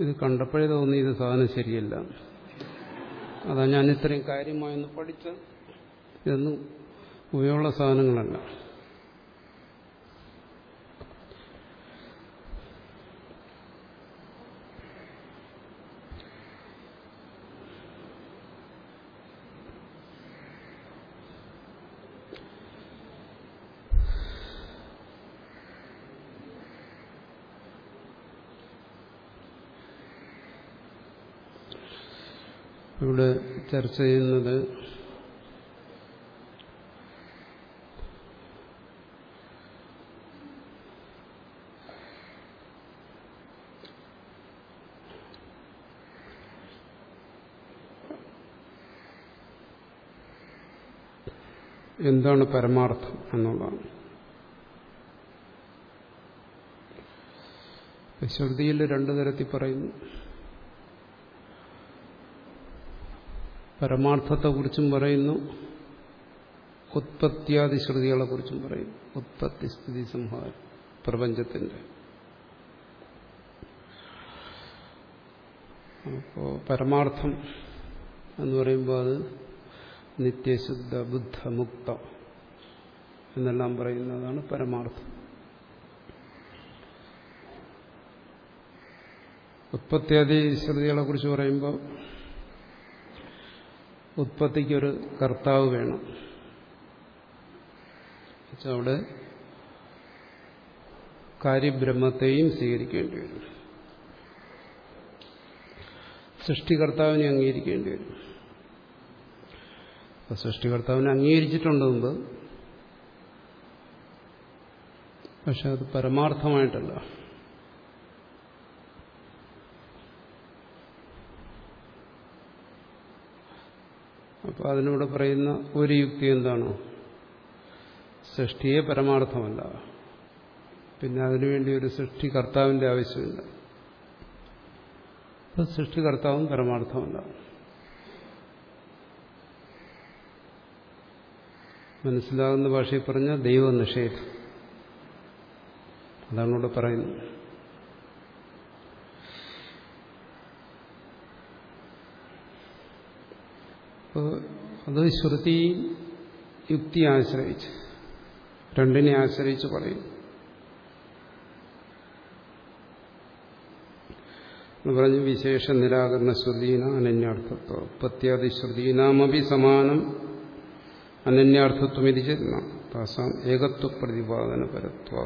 ഇത് കണ്ടപ്പോഴേ തോന്നി ഇത് സാധനം ശരിയല്ല. അതാ ഞാൻ ഇത്രയും കാര്യമായൊന്ന് പഠിച്ചത്. ഇതൊന്നും ഉപയോഗമുള്ള സാധനങ്ങളല്ല. ഇവിടെ ചർച്ച ചെയ്യുന്നത് എന്താണ് പരമാർത്ഥം എന്നുള്ളതാണ്. ശ്രുതിയിൽ രണ്ടു തരത്തിൽ പറയുന്നു. പരമാർത്ഥത്തെക്കുറിച്ചും പറയുന്നു. ഉത്പത്തിയാദി ശ്രുതികളെ കുറിച്ചും പറയുന്നു. ഉത്പത്തി സ്ഥിതി സംഹാരം പ്രപഞ്ചത്തിന്റെ. അപ്പോൾ പരമാർത്ഥം എന്ന് പറയുമ്പോൾ അത് നിത്യശുദ്ധ ബുദ്ധ മുക്ത എന്നെല്ലാം പറയുന്നതാണ് പരമാർത്ഥം. ഉത്പത്തിയാദി ശ്രുതികളെ കുറിച്ച് പറയുമ്പോൾ ഉത്പത്തിക്കൊരു കർത്താവ് വേണം. അവിടെ കാര്യബ്രഹ്മത്തെയും സ്വീകരിക്കേണ്ടി വരും. സൃഷ്ടികർത്താവിനെ അംഗീകരിക്കേണ്ടി വരും. അപ്പൊ സൃഷ്ടികർത്താവിനെ അംഗീകരിച്ചിട്ടുണ്ട് മുമ്പ്. പക്ഷെ അത് പരമാർത്ഥമായിട്ടല്ല. അപ്പോൾ അതിനൂടെ പറയുന്ന ഒരു യുക്തി എന്താണ്? സൃഷ്ടിയെ പരമാർത്ഥമല്ല. പിന്നെ അതിനുവേണ്ടി ഒരു സൃഷ്ടി കർത്താവിന്റെ ആവശ്യമില്ല. സൃഷ്ടി സൃഷ്ടികർത്താവും പരമാർത്ഥമല്ല. മനസ്സിലാകുന്ന ഭാഷയിൽ പറഞ്ഞ ദൈവനിഷേധം. അതാണ് ഇവിടെ പറയുന്നത്. അപ്പോൾ അത് ശ്രുതി യുക്തി ആശ്രയിച്ച് രണ്ടിനെ ആശ്രയിച്ച് പറയും. പറഞ്ഞു വിശേഷ നിരാകരണ ശ്രുതീന അനന്യാർത്ഥത്വ. ഉത്പത്യാദി ശ്രുതീനാമപി സമാനം അനന്യാർത്ഥത്വം ഇത് ചെയ്യുന്ന താസാം ഏകത്വ പ്രതിപാദന പരത്വ.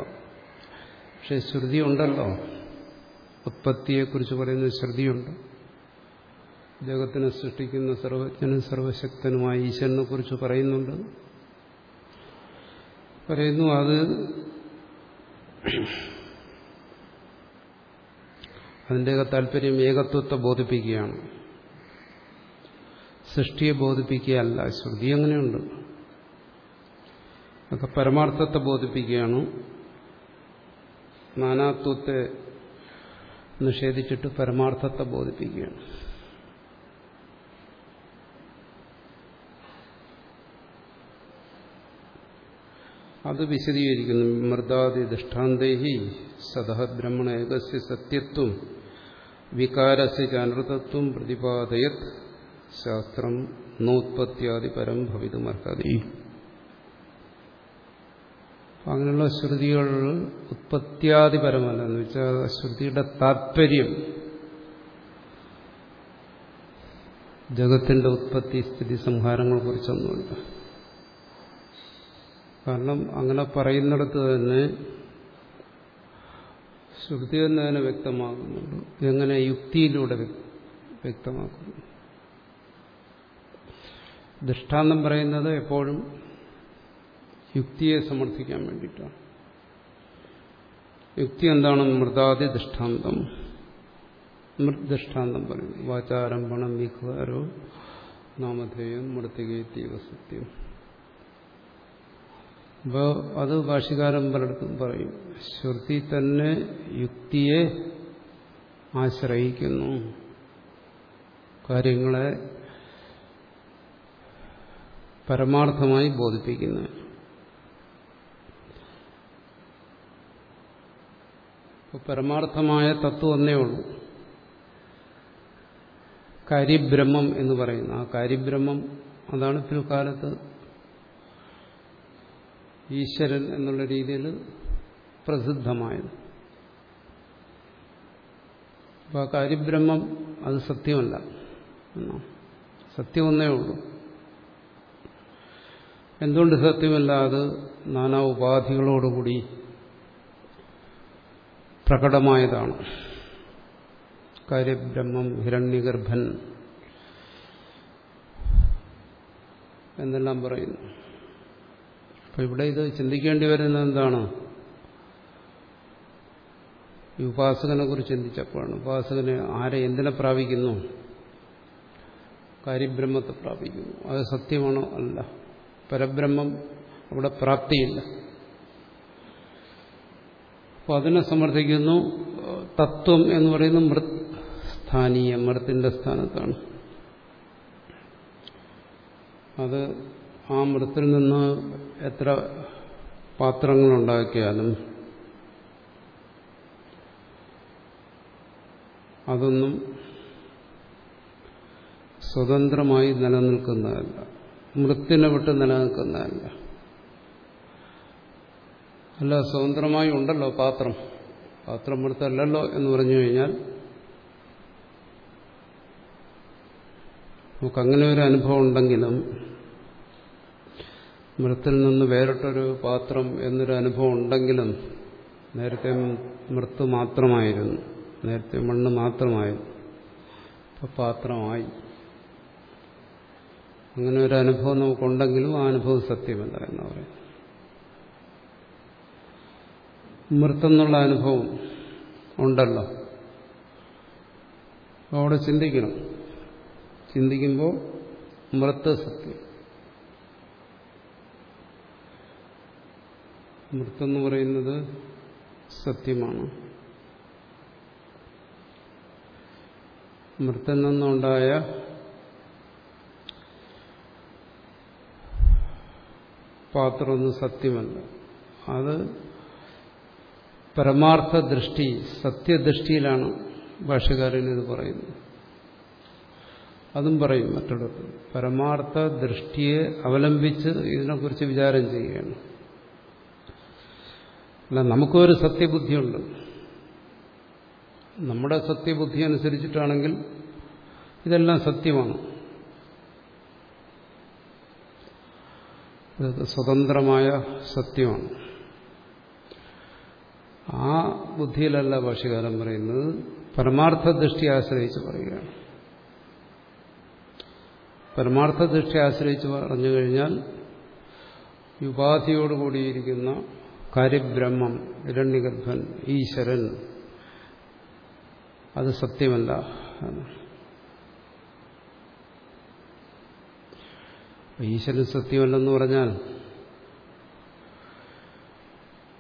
പക്ഷെ ശ്രുതി ഉണ്ടല്ലോ. ഉത്പത്തിയെക്കുറിച്ച് പറയുന്ന ശ്രുതിയുണ്ട് ജഗത്തിനെ സൃഷ്ടിക്കുന്ന സർവജ്ഞനും സർവശക്തനുമായ ഈശ്വരനെ കുറിച്ച് പറയുന്നുണ്ട്. പറയുന്നു അത് അതിന്റെയൊക്കെ താല്പര്യം ഏകത്വത്തെ ബോധിപ്പിക്കുകയാണ്. സൃഷ്ടിയെ ബോധിപ്പിക്കുകയല്ല ശ്രുതി അങ്ങനെയുണ്ട്. അതൊക്കെ പരമാർത്ഥത്തെ ബോധിപ്പിക്കുകയാണ്. നാനാത്വത്തെ നിഷേധിച്ചിട്ട് പരമാർത്ഥത്തെ ബോധിപ്പിക്കുകയാണ്. അത് വിശദീകരിക്കുന്നു. മൃദാദി ദൃഷ്ടാന്തേഹി സദഹ ബ്രഹ്മണ ഏകസ്യ സത്യത്വം വികാരസ്യ പ്രതിപാദയത് ശാസ്ത്രം നോത്പത്യാദി പരം ഭവിതുമർഹതി. അങ്ങനെയുള്ള ശ്രുതികൾ ഉത്പത്യാദിപരമല്ല എന്ന് വെച്ചാൽ ശ്രുതിയുടെ താത്പര്യം ജഗത്തിന്റെ ഉത്പത്തി സ്ഥിതി സംഹാരങ്ങളെ കുറിച്ചൊന്നുമില്ല. കാരണം അങ്ങനെ പറയുന്നിടത്ത് തന്നെ ശ്രുതി തന്നെ അതിനെ വ്യക്തമാകുന്നുണ്ട്. എങ്ങനെ യുക്തിയിലൂടെ വ്യക്തമാക്കുന്നു. ദൃഷ്ടാന്തം പറയുന്നത് എപ്പോഴും യുക്തിയെ സമർത്ഥിക്കാൻ വേണ്ടിയിട്ടാണ്. യുക്തി എന്താണ് മൃതാദി ദൃഷ്ടാന്തം. ദൃഷ്ടാന്തം പറയുന്നു. വാചാരംഭണം വികാരോ നാമധേയം മൃത്തികേത്തീവ സത്യം അപ്പോൾ അത് ഭാഷകാരം പലയിടത്തും പറയും. ശ്രുതി തന്നെ യുക്തിയെ ആശ്രയിക്കുന്നു. കാര്യങ്ങളെ പരമാർത്ഥമായി ബോധിപ്പിക്കുന്നത് പരമാർത്ഥമായ തത്വം ഒന്നേ ഉള്ളൂ. കാര്യബ്രഹ്മം എന്ന് പറയുന്നു ആ കാര്യബ്രഹ്മം അതാണ് പിൽക്കാലത്ത് ഈശ്വരൻ എന്നുള്ള രീതിയിൽ പ്രസിദ്ധമായത്. അപ്പോൾ ആ കാര്യബ്രഹ്മം അത് സത്യമല്ല. സത്യമൊന്നേ ഉള്ളൂ. എന്തുകൊണ്ട് സത്യമല്ല? അത് നാനാ ഉപാധികളോടുകൂടി പ്രകടമായതാണ്. കാര്യബ്രഹ്മം ഹിരണ്യഗർഭൻ എന്നെല്ലാം പറയുന്നു. അപ്പൊ ഇവിടെ ഇത് ചിന്തിക്കേണ്ടി വരുന്നത് എന്താണ്? ഈ ഉപാസകനെ കുറിച്ച് ചിന്തിച്ചപ്പോഴാണ്. ഉപാസകനെ ആരെ എന്തിനെ പ്രാപിക്കുന്നു? കാര്യബ്രഹ്മത്തെ പ്രാപിക്കുന്നു. അത് സത്യമാണോ അല്ല? പരബ്രഹ്മം അവിടെ പ്രാപ്തിയില്ല. അപ്പൊ അതിനെ സമർത്ഥിക്കുന്നു തത്വം എന്ന് പറയുന്നത് മൃത് സ്ഥാനീയ മൃത്തിന്റെ സ്ഥാനത്താണ്. അത് ആ മൃത്തിൽ നിന്ന് എത്ര പാത്രങ്ങൾ ഉണ്ടാക്കിയാലും അതൊന്നും സ്വതന്ത്രമായി നിലനിൽക്കുന്നതല്ല. മൃത്തിനെ വിട്ട് നിലനിൽക്കുന്നതല്ല. അല്ല സ്വതന്ത്രമായി ഉണ്ടല്ലോ പാത്രം. പാത്രം മൃത്തല്ലല്ലോ എന്ന് പറഞ്ഞു കഴിഞ്ഞാൽ നമുക്കങ്ങനെ ഒരു അനുഭവം ഉണ്ടെങ്കിലും മൃത്തിൽ നിന്ന് വേറിട്ടൊരു പാത്രം എന്നൊരു അനുഭവം ഉണ്ടെങ്കിലും നേരത്തെ മൃത്ത് മാത്രമായിരുന്നു. നേരത്തെ മണ്ണ് മാത്രമായിരുന്നു. ഇപ്പം പാത്രമായി. അങ്ങനെ ഒരു അനുഭവം നമുക്കുണ്ടെങ്കിലും ആ അനുഭവം സത്യമല്ല എന്ന് പറയും. മൃത്തെന്നുള്ള അനുഭവം ഉണ്ടല്ലോ. അവിടെ ചിന്തിക്കണം. ചിന്തിക്കുമ്പോൾ മൃത്ത് സത്യം. മൃത്തെന്ന് പറയുന്നത് സത്യമാണ്. മൃത്തിൽ നിന്നുണ്ടായ പാത്രമൊന്നും സത്യമല്ല. അത് പരമാർത്ഥ ദൃഷ്ടി സത്യദൃഷ്ടിയിലാണ് ഭാഷകാരൻ ഇത് പറയുന്നത്. അതും പറയും മറ്റിടത്ത് പരമാർത്ഥ ദൃഷ്ടിയെ അവലംബിച്ച് ഇതിനെക്കുറിച്ച് വിചാരം ചെയ്യുകയാണ്. അല്ല നമുക്കൊരു സത്യബുദ്ധിയുണ്ട്. നമ്മുടെ സത്യബുദ്ധി അനുസരിച്ചിട്ടാണെങ്കിൽ ഇതെല്ലാം സത്യമാണ്. സ്വതന്ത്രമായ സത്യമാണ്. ആ ബുദ്ധിയിലല്ല ഭാഷകാലം പറയുന്നത്. പരമാർത്ഥ ദൃഷ്ടി ആശ്രയിച്ച് പറയുകയാണ്. പരമാർത്ഥ ദൃഷ്ടി ആശ്രയിച്ച് പറഞ്ഞു കഴിഞ്ഞാൽ ഉപാധിയോടുകൂടിയിരിക്കുന്ന കാര്യബ്രഹ്മം ഇരണ്യഗർഭൻ ഈശ്വരൻ. അത് സത്യമല്ല. ഈശ്വരൻ സത്യമല്ലെന്ന് പറഞ്ഞാൽ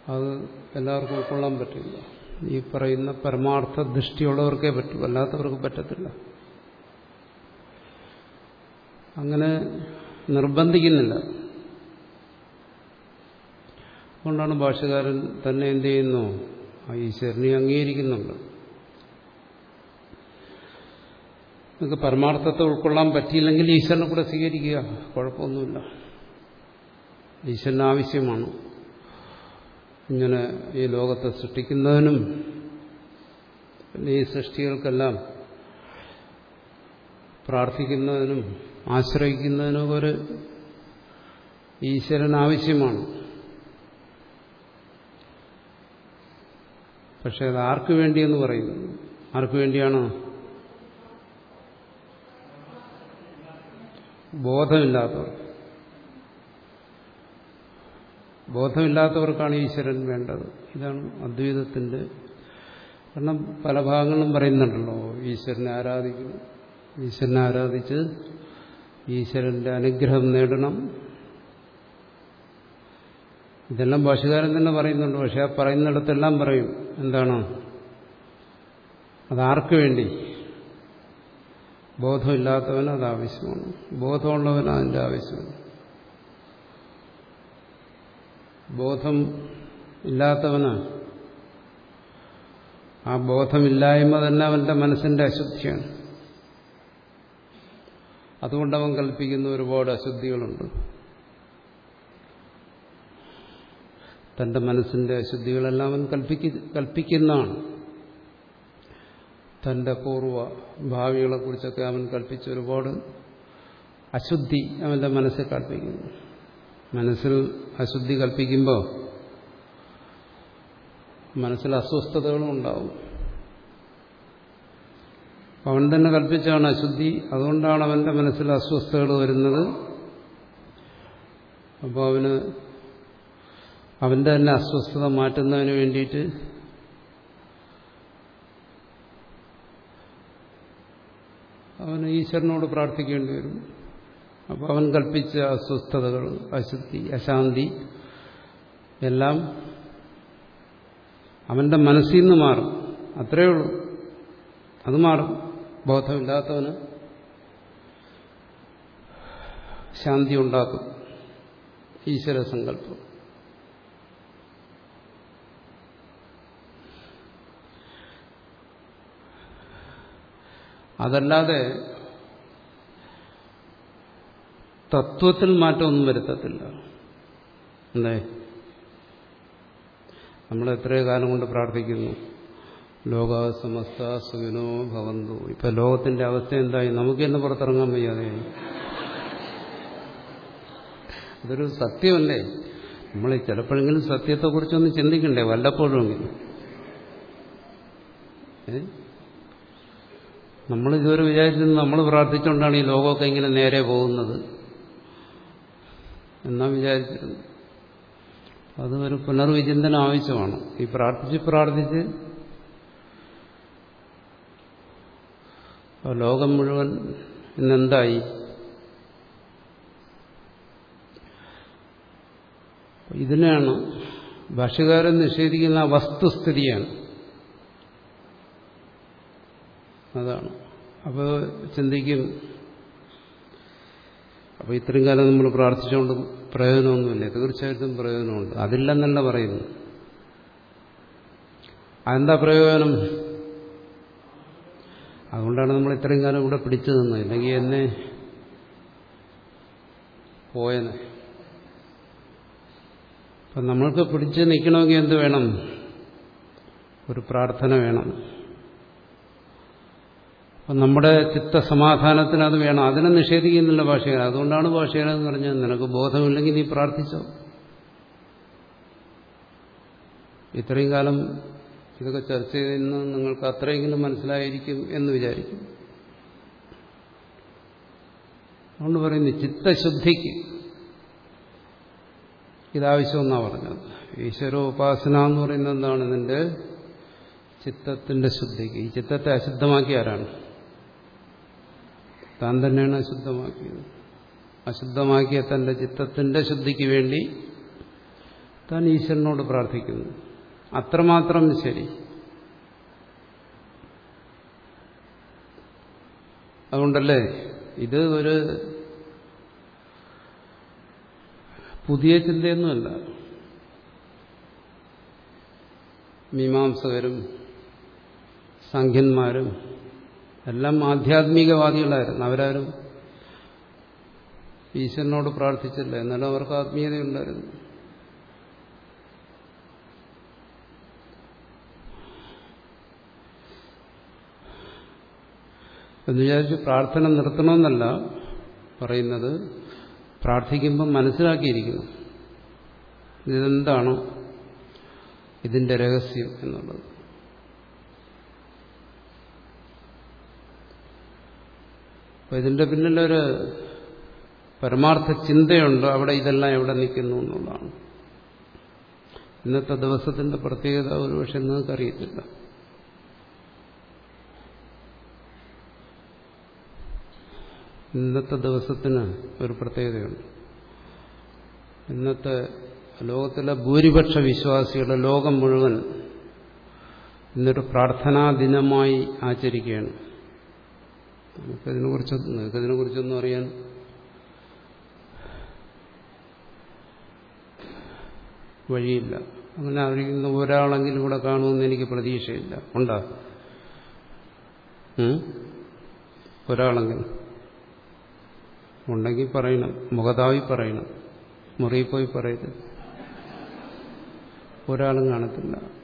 അത് എല്ലാവർക്കും ഉൾക്കൊള്ളാൻ പറ്റില്ല. ഈ പറയുന്ന പരമാർത്ഥ ദൃഷ്ടിയുള്ളവർക്കേ പറ്റൂ അല്ലാത്തവർക്ക് പറ്റത്തില്ല. അങ്ങനെ നിർബന്ധിക്കുന്നില്ല. അതുകൊണ്ടാണ് ഭാഷകാരൻ തന്നെ എന്ത് ചെയ്യുന്നു? ആ ഈശ്വരനെ അംഗീകരിക്കുന്നുണ്ട്. നിങ്ങൾക്ക് പരമാർത്ഥത്തെ ഉൾക്കൊള്ളാൻ പറ്റിയില്ലെങ്കിൽ ഈശ്വരനെ കൂടെ സ്വീകരിക്കുക. കുഴപ്പമൊന്നുമില്ല. ഈശ്വരന് ആവശ്യമാണ്. ഇങ്ങനെ ഈ ലോകത്തെ സൃഷ്ടിക്കുന്നതിനും പിന്നെ ഈ സൃഷ്ടികൾക്കെല്ലാം പ്രാർത്ഥിക്കുന്നതിനും ആശ്രയിക്കുന്നതിനും ഒരു ഈശ്വരൻ ആവശ്യമാണ്. പക്ഷെ അത് ആർക്കു വേണ്ടിയെന്ന് പറയുന്നു? ആർക്കു വേണ്ടിയാണ്? ബോധമില്ലാത്തവർ. ബോധമില്ലാത്തവർക്കാണ് ഈശ്വരൻ വേണ്ടത്. ഇതാണ് അദ്വൈതത്തിന്റെ കാരണം. പല ഭാഗങ്ങളും പറയുന്നുണ്ടല്ലോ ഈശ്വരനെ ആരാധിക്കണം ഈശ്വരനെ ആരാധിച്ച് ഈശ്വരന്റെ അനുഗ്രഹം നേടണം. ഇതെല്ലാം ഭാഷകാരൻ തന്നെ പറയുന്നുണ്ട്. പക്ഷെ ആ പറയുന്നിടത്തെല്ലാം പറയും. എന്താണ്? അതാർക്ക് വേണ്ടി? ബോധമില്ലാത്തവന് അത് ആവശ്യമാണ്. ബോധമുള്ളവന് അതിന്റെ ആവശ്യമാണ്. ബോധം ഇല്ലാത്തവന് ആ ബോധമില്ലായ്മ തന്നെ അവന്റെ മനസ്സിന്റെ അശുദ്ധിയാണ്. അതുകൊണ്ട് അവൻ കൽപ്പിക്കുന്ന ഒരുപാട് അശുദ്ധികളുണ്ട്. തന്റെ മനസ്സിന്റെ അശുദ്ധികളെല്ലാം അവൻ കൽപ്പിക്ക കൽപ്പിക്കുന്നതാണ്. തന്റെ പൂർവ ഭാവികളെക്കുറിച്ചൊക്കെ അവൻ കൽപ്പിച്ച ഒരുപാട് അശുദ്ധി അവന്റെ മനസ്സിൽ കൽപ്പിക്കുന്നു. മനസ്സിൽ അശുദ്ധി കൽപ്പിക്കുമ്പോൾ മനസ്സിൽ അസ്വസ്ഥതകളും ഉണ്ടാവും. അവൻ തന്നെ കൽപ്പിച്ചാണ് അശുദ്ധി. അതുകൊണ്ടാണ് അവന്റെ മനസ്സിൽ അസ്വസ്ഥതകൾ വരുന്നത്. അപ്പോൾ അവന് അവന്റെ തന്നെ അസ്വസ്ഥത മാറ്റുന്നതിന് വേണ്ടിയിട്ട് അവന് ഈശ്വരനോട് പ്രാർത്ഥിക്കേണ്ടി വരും. അപ്പോൾ അവൻ കൽപ്പിച്ച അസ്വസ്ഥതകൾ അശുദ്ധി അശാന്തി എല്ലാം അവന്റെ മനസ്സിൽ നിന്ന് മാറും. അത്രയേ ഉള്ളൂ. അത് മാറും. ബോധമില്ലാത്തവന് ശാന്തി ഉണ്ടാക്കും. ഈശ്വര സങ്കല്പം. അതല്ലാതെ തത്വത്തിൽ മാറ്റമൊന്നും വരുത്തത്തില്ല. അല്ലേ? നമ്മൾ എത്രയോ കാലം കൊണ്ട് പ്രാർത്ഥിക്കുന്നു. ലോക സമസ്ത സുഖിനോ ഭവന്തു. ഇപ്പൊ ലോകത്തിന്റെ അവസ്ഥ എന്തായി? നമുക്ക് തന്നെ പുറത്തിറങ്ങാൻ വയ്യാതെയായി അതൊരു സത്യമല്ലേ? നമ്മൾ ചിലപ്പോഴെങ്കിലും സത്യത്തെക്കുറിച്ചൊന്ന് ചിന്തിക്കണ്ടേ? വല്ലപ്പോഴുമെങ്കിലും. ഏ? നമ്മൾ ഇതുവരെ വിചാരിച്ചിരുന്നു നമ്മൾ പ്രാർത്ഥിച്ചുകൊണ്ടാണ് ഈ ലോകമൊക്കെ ഇങ്ങനെ നേരെ പോകുന്നത്. എന്നാ വിചാരിച്ചിരുന്നു അത് ഒരു പുനർവിചിന്തനം ആവശ്യമാണ്. ഈ പ്രാർത്ഥിച്ച് പ്രാർത്ഥിച്ച് ലോകം മുഴുവൻ ഇന്നെന്തായി ഇതിനെയാണ് ഭാഷകാരൻ നിഷേധിക്കുന്ന വസ്തുസ്ഥിതിയാണ്. അതാണ്. അപ്പോൾ ചിന്തിക്കും. അപ്പോൾ ഇത്രയും കാലം നമ്മൾ പ്രാർത്ഥിച്ചുകൊണ്ട് പ്രയോജനമൊന്നുമില്ല. തീർച്ചയായിട്ടും പ്രയോജനമുണ്ട്. അതില്ലെന്നല്ല പറയുന്നു അതെന്താ പ്രയോജനം? അതുകൊണ്ടാണ് നമ്മൾ ഇത്രയും കാലം ഇവിടെ പിടിച്ചു നിന്നത്. ഇല്ലെങ്കിൽ എന്നെ പോയനെ. അപ്പം നമ്മൾക്ക് പിടിച്ച് നിൽക്കണമെങ്കിൽ എന്ത് വേണം? ഒരു പ്രാർത്ഥന വേണം. അപ്പം നമ്മുടെ ചിത്തസമാധാനത്തിന് അത് വേണം. അതിനെ നിഷേധിക്കുന്നില്ല ഭാഷകാരൻ അതുകൊണ്ടാണ് ഭാഷകാരൻ എന്ന് പറഞ്ഞത്. നിനക്ക് ബോധമില്ലെങ്കിൽ നീ പ്രാർത്ഥിച്ചോ? ഇത്രയും കാലം ഇതൊക്കെ ചർച്ച ചെയ്തെന്ന് നിങ്ങൾക്ക് അത്രയെങ്കിലും മനസ്സിലായിരിക്കും എന്ന് വിചാരിക്കും. അതുകൊണ്ട് പറയുന്നു ചിത്തശുദ്ധിക്ക് ഇതാവശ്യമെന്നാണ് പറഞ്ഞത്. ഈശ്വരോപാസന എന്ന് പറയുന്നത് എന്താണ്? നിന്റെ ചിത്തത്തിന്റെ ശുദ്ധിക്ക്. ഈ ചിത്തത്തെ അശുദ്ധമാക്കി ആരാണ്? താൻ തന്നെയാണ് അശുദ്ധമാക്കിയത്. അശുദ്ധമാക്കിയ തന്റെ ചിത്തത്തിന്റെ ശുദ്ധിക്ക് വേണ്ടി താൻ ഈശ്വരനോട് പ്രാർത്ഥിക്കുന്നു. അത്രമാത്രം ശരി. അതുകൊണ്ടല്ലേ ഇത് ഒരു പുതിയ ചിന്തയൊന്നുമല്ല. മീമാംസകരും സംഖ്യന്മാരും എല്ലാം ആധ്യാത്മികവാദികളായിരുന്നു. അവരാരും ഈശ്വരനോട് പ്രാർത്ഥിച്ചില്ല. എന്നാലും അവർക്ക് ആത്മീയതയുണ്ടായിരുന്നു. എന്ന് വിചാരിച്ച് പ്രാർത്ഥന നിർത്തണമെന്നല്ല പറയുന്നത്. പ്രാർത്ഥിക്കുമ്പം മനസ്സിലാക്കിയിരിക്കുന്നു. ഇതെന്താണ് ഇതിന്റെ രഹസ്യം എന്നുള്ളത്. അപ്പൊ ഇതിന്റെ പിന്നിലൊരു പരമാർത്ഥ ചിന്തയുണ്ട് അവിടെ ഇതെല്ലാം എവിടെ നിൽക്കുന്നു എന്നുള്ളതാണ്. ഇന്നത്തെ ദിവസത്തിന്റെ പ്രത്യേകത ഒരുപക്ഷെ നിങ്ങൾക്ക് അറിയത്തില്ല ഇന്നത്തെ ദിവസത്തിന് ഒരു പ്രത്യേകതയുണ്ട്. ഇന്നത്തെ ലോകത്തിലെ ഭൂരിപക്ഷ വിശ്വാസികളുടെ ലോകം മുഴുവൻ ഇന്നൊരു പ്രാർത്ഥനാ ദിനമായി ആചരിക്കുകയാണ്. നമുക്കതിനെക്കുറിച്ച് നിങ്ങൾക്കതിനെ കുറിച്ചൊന്നും അറിയാൻ വഴിയില്ല. അങ്ങനെ അറിയുന്ന ഒരാളെങ്കിലും ഇവിടെ കാണുമെന്ന് എനിക്ക് പ്രതീക്ഷയില്ല. ഉണ്ടാ? ഒരാളെങ്കിലും. ഉണ്ടെങ്കിൽ പറയണം. മുഖതാവി പറയണം. മുറിയിൽ പോയി പറയരുത്. ഒരാളും കാണത്തില്ല.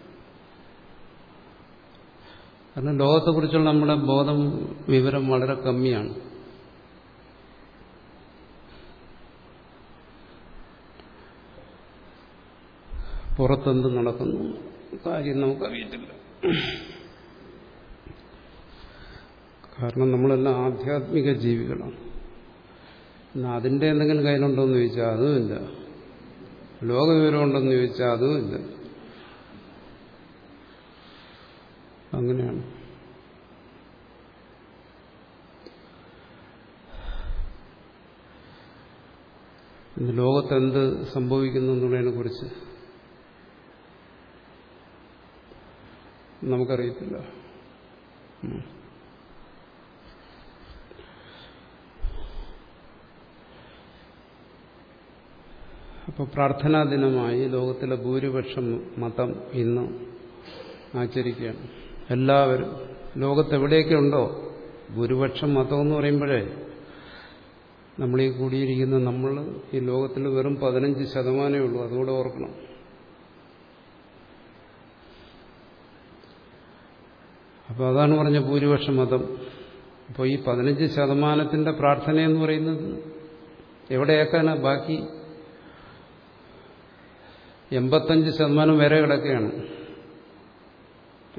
കാരണം ലോകത്തെക്കുറിച്ചുള്ള നമ്മുടെ ബോധം വിവരം വളരെ കമ്മിയാണ്. പുറത്തെന്ത് നടക്കുന്നു? കാര്യം നമുക്കറിയത്തില്ല. കാരണം നമ്മളെല്ലാം ആധ്യാത്മിക ജീവികളാണ്. പിന്നെ അതിന്റെ എന്തെങ്കിലും കയ്യിലുണ്ടോ എന്ന് ചോദിച്ചാൽ അതുമില്ല. ലോകവിവരം ഉണ്ടെന്ന് ചോദിച്ചാൽ അതുമില്ല. അങ്ങനെയാണ്. ഇന്ന് ലോകത്തെന്ത് സംഭവിക്കുന്നു എന്നുള്ളതിനെ കുറിച്ച് നമുക്കറിയത്തില്ല. അപ്പോൾ പ്രാർത്ഥനാ ദിനമായി ലോകത്തിലെ ഭൂരിപക്ഷം മതം ഇന്ന് ആചരിക്കുകയാണ്. എല്ലാവരും ലോകത്തെവിടെയൊക്കെ ഉണ്ടോ? ഭൂരിപക്ഷം മതം എന്ന് പറയുമ്പോഴേ നമ്മൾ ഈ കൂടിയിരിക്കുന്ന നമ്മൾ ഈ ലോകത്തിൽ വെറും പതിനഞ്ച് ശതമാനമേ ഉള്ളൂ. അതുകൂടെ ഓർക്കണം. അപ്പോൾ അതാണ് പറഞ്ഞ ഭൂരിപക്ഷ മതം. അപ്പോൾ ഈ പതിനഞ്ച് ശതമാനത്തിന്റെ പ്രാർത്ഥന എന്ന് പറയുന്നത് എവിടെയാക്കാനാ ബാക്കി? എൺപത്തഞ്ച് ശതമാനം വരെ കിടക്കുകയാണ്.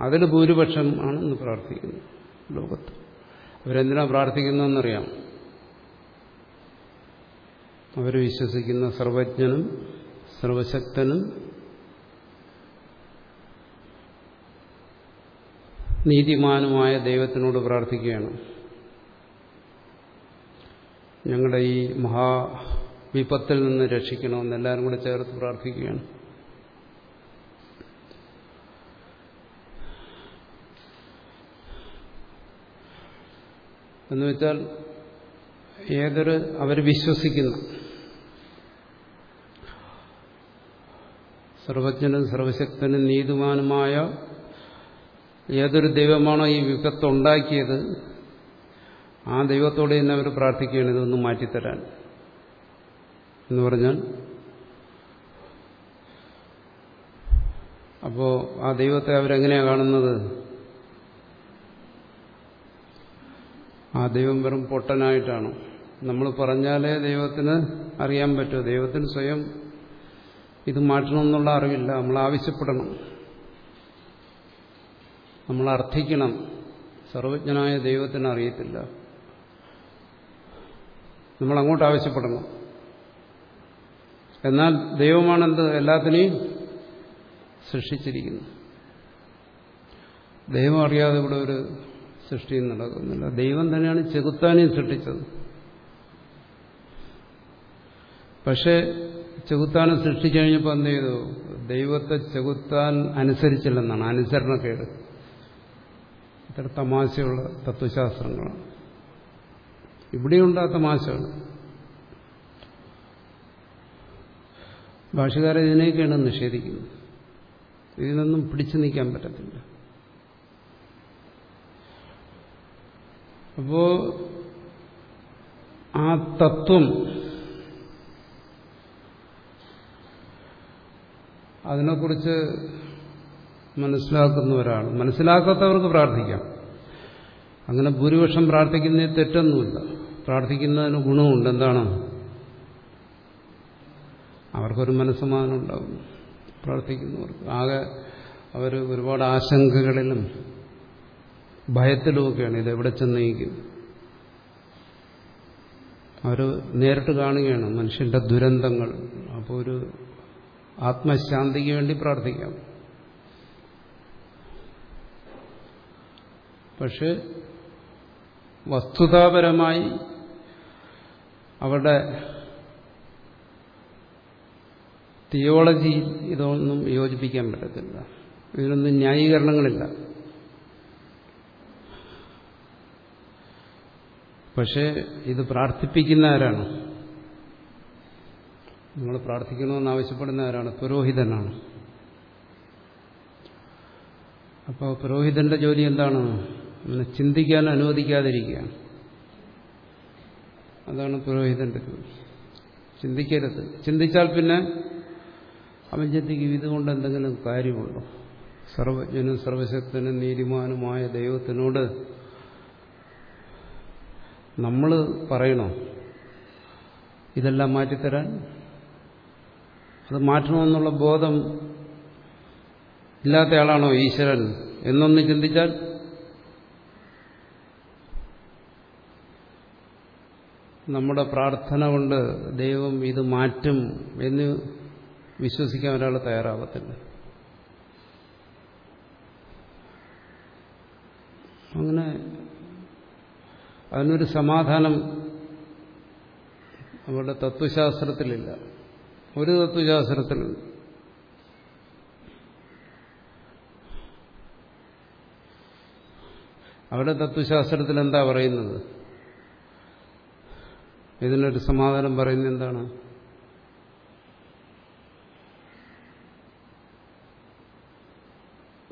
അതിൽ ഭൂരിപക്ഷം ആണ് ഇന്ന് പ്രാർത്ഥിക്കുന്നത് ലോകത്ത്. അവരെന്തിനാ പ്രാർത്ഥിക്കുന്നതെന്നറിയാം? അവർ വിശ്വസിക്കുന്ന സർവജ്ഞനും സർവശക്തനും നീതിമാനുമായ ദൈവത്തിനോട് പ്രാർത്ഥിക്കുകയാണ്. ഞങ്ങളുടെ ഈ മഹാവിപത്തിൽ നിന്ന് രക്ഷിക്കണമെന്ന് എല്ലാവരും കൂടെ ചേർത്ത് പ്രാർത്ഥിക്കുകയാണ്. എന്നുവെച്ചാൽ ഏതൊരു അവർ വിശ്വസിക്കുന്നു. സർവജ്ഞനും സർവശക്തനും നീതിമാനുമായ ഏതൊരു ദൈവമാണോ ഈ വിപത്തുണ്ടാക്കിയത് ആ ദൈവത്തോട് തന്നെ അവർ പ്രാർത്ഥിക്കുകയാണ് ഇതൊന്ന് മാറ്റിത്തരാൻ. എന്ന് പറഞ്ഞാൽ അപ്പോൾ ആ ദൈവത്തെ അവരെങ്ങനെയാണ് കാണുന്നത്? ദൈവം വെറും പൊട്ടനായിട്ടാണ്. നമ്മൾ പറഞ്ഞാലേ ദൈവത്തിന് അറിയാൻ പറ്റൂ. ദൈവത്തിന് സ്വയം ഇത് മാറ്റണമെന്നുള്ള അറിവില്ല. നമ്മൾ ആവശ്യപ്പെടണം. നമ്മൾ അർത്ഥിക്കണം. സർവജ്ഞനായ ദൈവത്തിന് അറിയത്തില്ല. നമ്മൾ അങ്ങോട്ട് ആവശ്യപ്പെടണം. എന്നാൽ ദൈവമാണെന്ത്? എല്ലാത്തിനെയും സൃഷ്ടിച്ചിരിക്കുന്നു. ദൈവം അറിയാതെ ഇവിടെ ഒരു സൃഷ്ടിയും നടക്കുന്നില്ല. ദൈവം തന്നെയാണ് ചെകുത്താനെയും സൃഷ്ടിച്ചത്. പക്ഷേ ചെകുത്താനെ സൃഷ്ടിച്ചു കഴിഞ്ഞപ്പോൾ എന്ത് ചെയ്തു? ദൈവത്തെ ചെകുത്താൻ അനുസരിച്ചില്ലെന്നാണ് അനുസരണക്കേട്. ഇത്ര തമാശയുള്ള തത്വശാസ്ത്രങ്ങളാണ്. ഇവിടെയുണ്ട് ആ തമാശകൾ ഭാഷകാരെ ഇതിനെയൊക്കെയാണ് നിഷേധിക്കുന്നത്. ഇതിനൊന്നും പിടിച്ചു നിൽക്കാൻ പറ്റത്തില്ല. അപ്പോ ആ തത്വം അതിനെക്കുറിച്ച് മനസ്സിലാക്കുന്ന മനസ്സിലാക്കുന്നവരാണ്. മനസ്സിലാക്കാത്തവർക്ക് പ്രാർത്ഥിക്കാം. അങ്ങനെ ഭൂരിപക്ഷം പ്രാർത്ഥിക്കുന്നതിൽ തെറ്റൊന്നുമില്ല. പ്രാർത്ഥിക്കുന്നതിന് ഗുണമുണ്ട്. എന്താണ്? അവർക്കൊരു മനസ്സമാധാനം ഉണ്ടാകും പ്രാർത്ഥിക്കുന്നവർക്ക്. ആകെ അവർ ഒരുപാട് ആശങ്കകളിലും ഭയത്തിലുമൊക്കെയാണ് ഇത് എവിടെ ചെന്നയിക്കും അവർ നേരിട്ട് കാണുകയാണ് മനുഷ്യന്റെ ദുരന്തങ്ങൾ. അപ്പോൾ ഒരു ആത്മശാന്തിക്ക് വേണ്ടി പ്രാർത്ഥിക്കാം. പക്ഷെ വസ്തുതാപരമായി അവരുടെ തിയോളജി ഇതൊന്നും യോജിപ്പിക്കാൻ പറ്റത്തില്ല. ഇതിനൊന്നും ന്യായീകരണങ്ങളില്ല. പക്ഷേ ഇത് പ്രാർത്ഥിപ്പിക്കുന്ന ആരാണ് നിങ്ങൾ പ്രാർത്ഥിക്കണമെന്ന് ആവശ്യപ്പെടുന്ന ആരാണ് പുരോഹിതനാണ്. അപ്പോൾ പുരോഹിതന്റെ ജോലി എന്താണ്? അങ്ങനെ ചിന്തിക്കാൻ അനുവദിക്കാതിരിക്കുക അതാണ് പുരോഹിതന്റെ ജോലി. ചിന്തിക്കരുത്. ചിന്തിച്ചാൽ പിന്നെ അവൻ ചിന്തിക്കും ഇതുകൊണ്ട് എന്തെങ്കിലും കാര്യമുണ്ടോ? സർവജ്ഞനും സർവശക്തനും നീതിമാനുമായ ദൈവത്തിനോട് നമ്മൾ പറയണോ? ഇതെല്ലാം മാറ്റിത്തരാൻ? അത് മാറ്റണമെന്നുള്ള ബോധം ഇല്ലാത്തയാളാണോ ഈശ്വരൻ? എന്നൊന്ന് ചിന്തിച്ചാൽ നമ്മുടെ പ്രാർത്ഥന കൊണ്ട് ദൈവം ഇത് മാറ്റും എന്ന് വിശ്വസിക്കാൻ ഒരാൾ തയ്യാറാവത്തില്ല. അങ്ങനെ അതിനൊരു സമാധാനം അവരുടെ തത്വശാസ്ത്രത്തിലില്ല. ഒരു തത്വശാസ്ത്രത്തിലുണ്ട്. അവരുടെ തത്വശാസ്ത്രത്തിൽ എന്താ പറയുന്നത്? ഇതിനൊരു സമാധാനം പറയുന്നത് എന്താണ്?